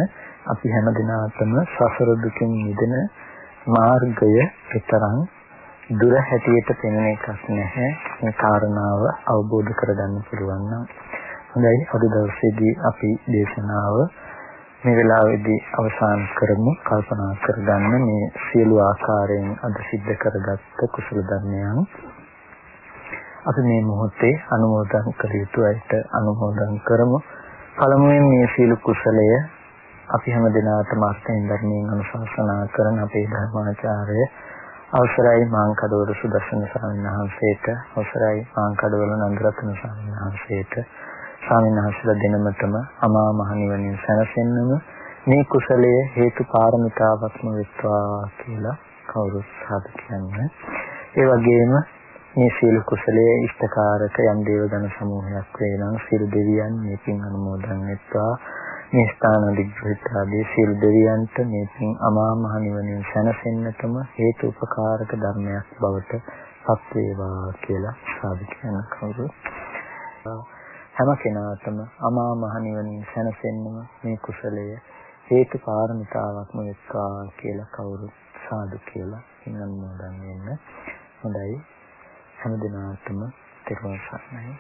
අපි හැම දිනකටම සසර දුකින් මිදෙන මාර්ගය විතරක් දුර හැටියට පෙනෙන එකක් නැහැ. මේ කාරණාව අවබෝධ කරගන්න පුළුවන් නම් හොඳයි. අද දවසේදී අපි දේශනාව මේ වෙලාවේදී අවසන් කරමු. කල්පනා කරගන්න මේ සියලු ආකාරයෙන් අද සිද්ධ කරගත්ත කුසල ධර්මයන් අපි මේ මොහොතේ අනුමෝදන් කළ යුතු අයට අනුමෝදන් කරමු. පළමුවෙන් මේ සීල කුසලය අපි හැම දිනකටම අර්ථයෙන් ධර්මයෙන් අනුශාසනා කරන අපේ ධර්මාචාර්ය. අවසරයි මාංකඩවල සුදර්ශන ස්වාමීන් වහන්සේට. අවසරයි මාංකඩවල නන්දරත්න ස්වාමීන් වහන්සේට. ස්වාමීන් වහන්සේලා දෙනමතම අමා මහ නිවනින් සැනසෙන්නම මේ කුසලයේ හේතු පාරමිතාවක්ම වෙත්වා කියලා කවුරුත් සාදු කියන්නේ. ඒ වගේම මේ සීල කුසලයේ ඉෂ්ඨකාරක යම් දේවගණ සමූහයක් වේ නම් සියලු දෙවියන් මේ පින් අනුමෝදන් වෙත්වා. මේ ස්ථාන දිග්ගහිත ආදී සියලු දෙවියන්ට මේ පින් අමා මහ නිවනින් සැනසෙන්නටම හේතු උපකාරක ධර්මයක් බවට පත් වේවා කියලා සාදු කියන කවුරු. හැම කෙනාටම අමා මහ නිවනින් සැනසෙන්නම මේ කුසලය හේතු පාරමිතාවක්ම වෙත්වා කියලා කවුරු සාදු කියලා ඉන්නන් මොදන් වෙන්න හොඳයි. හැම දිනකටම තෙරුවන් සරණයි.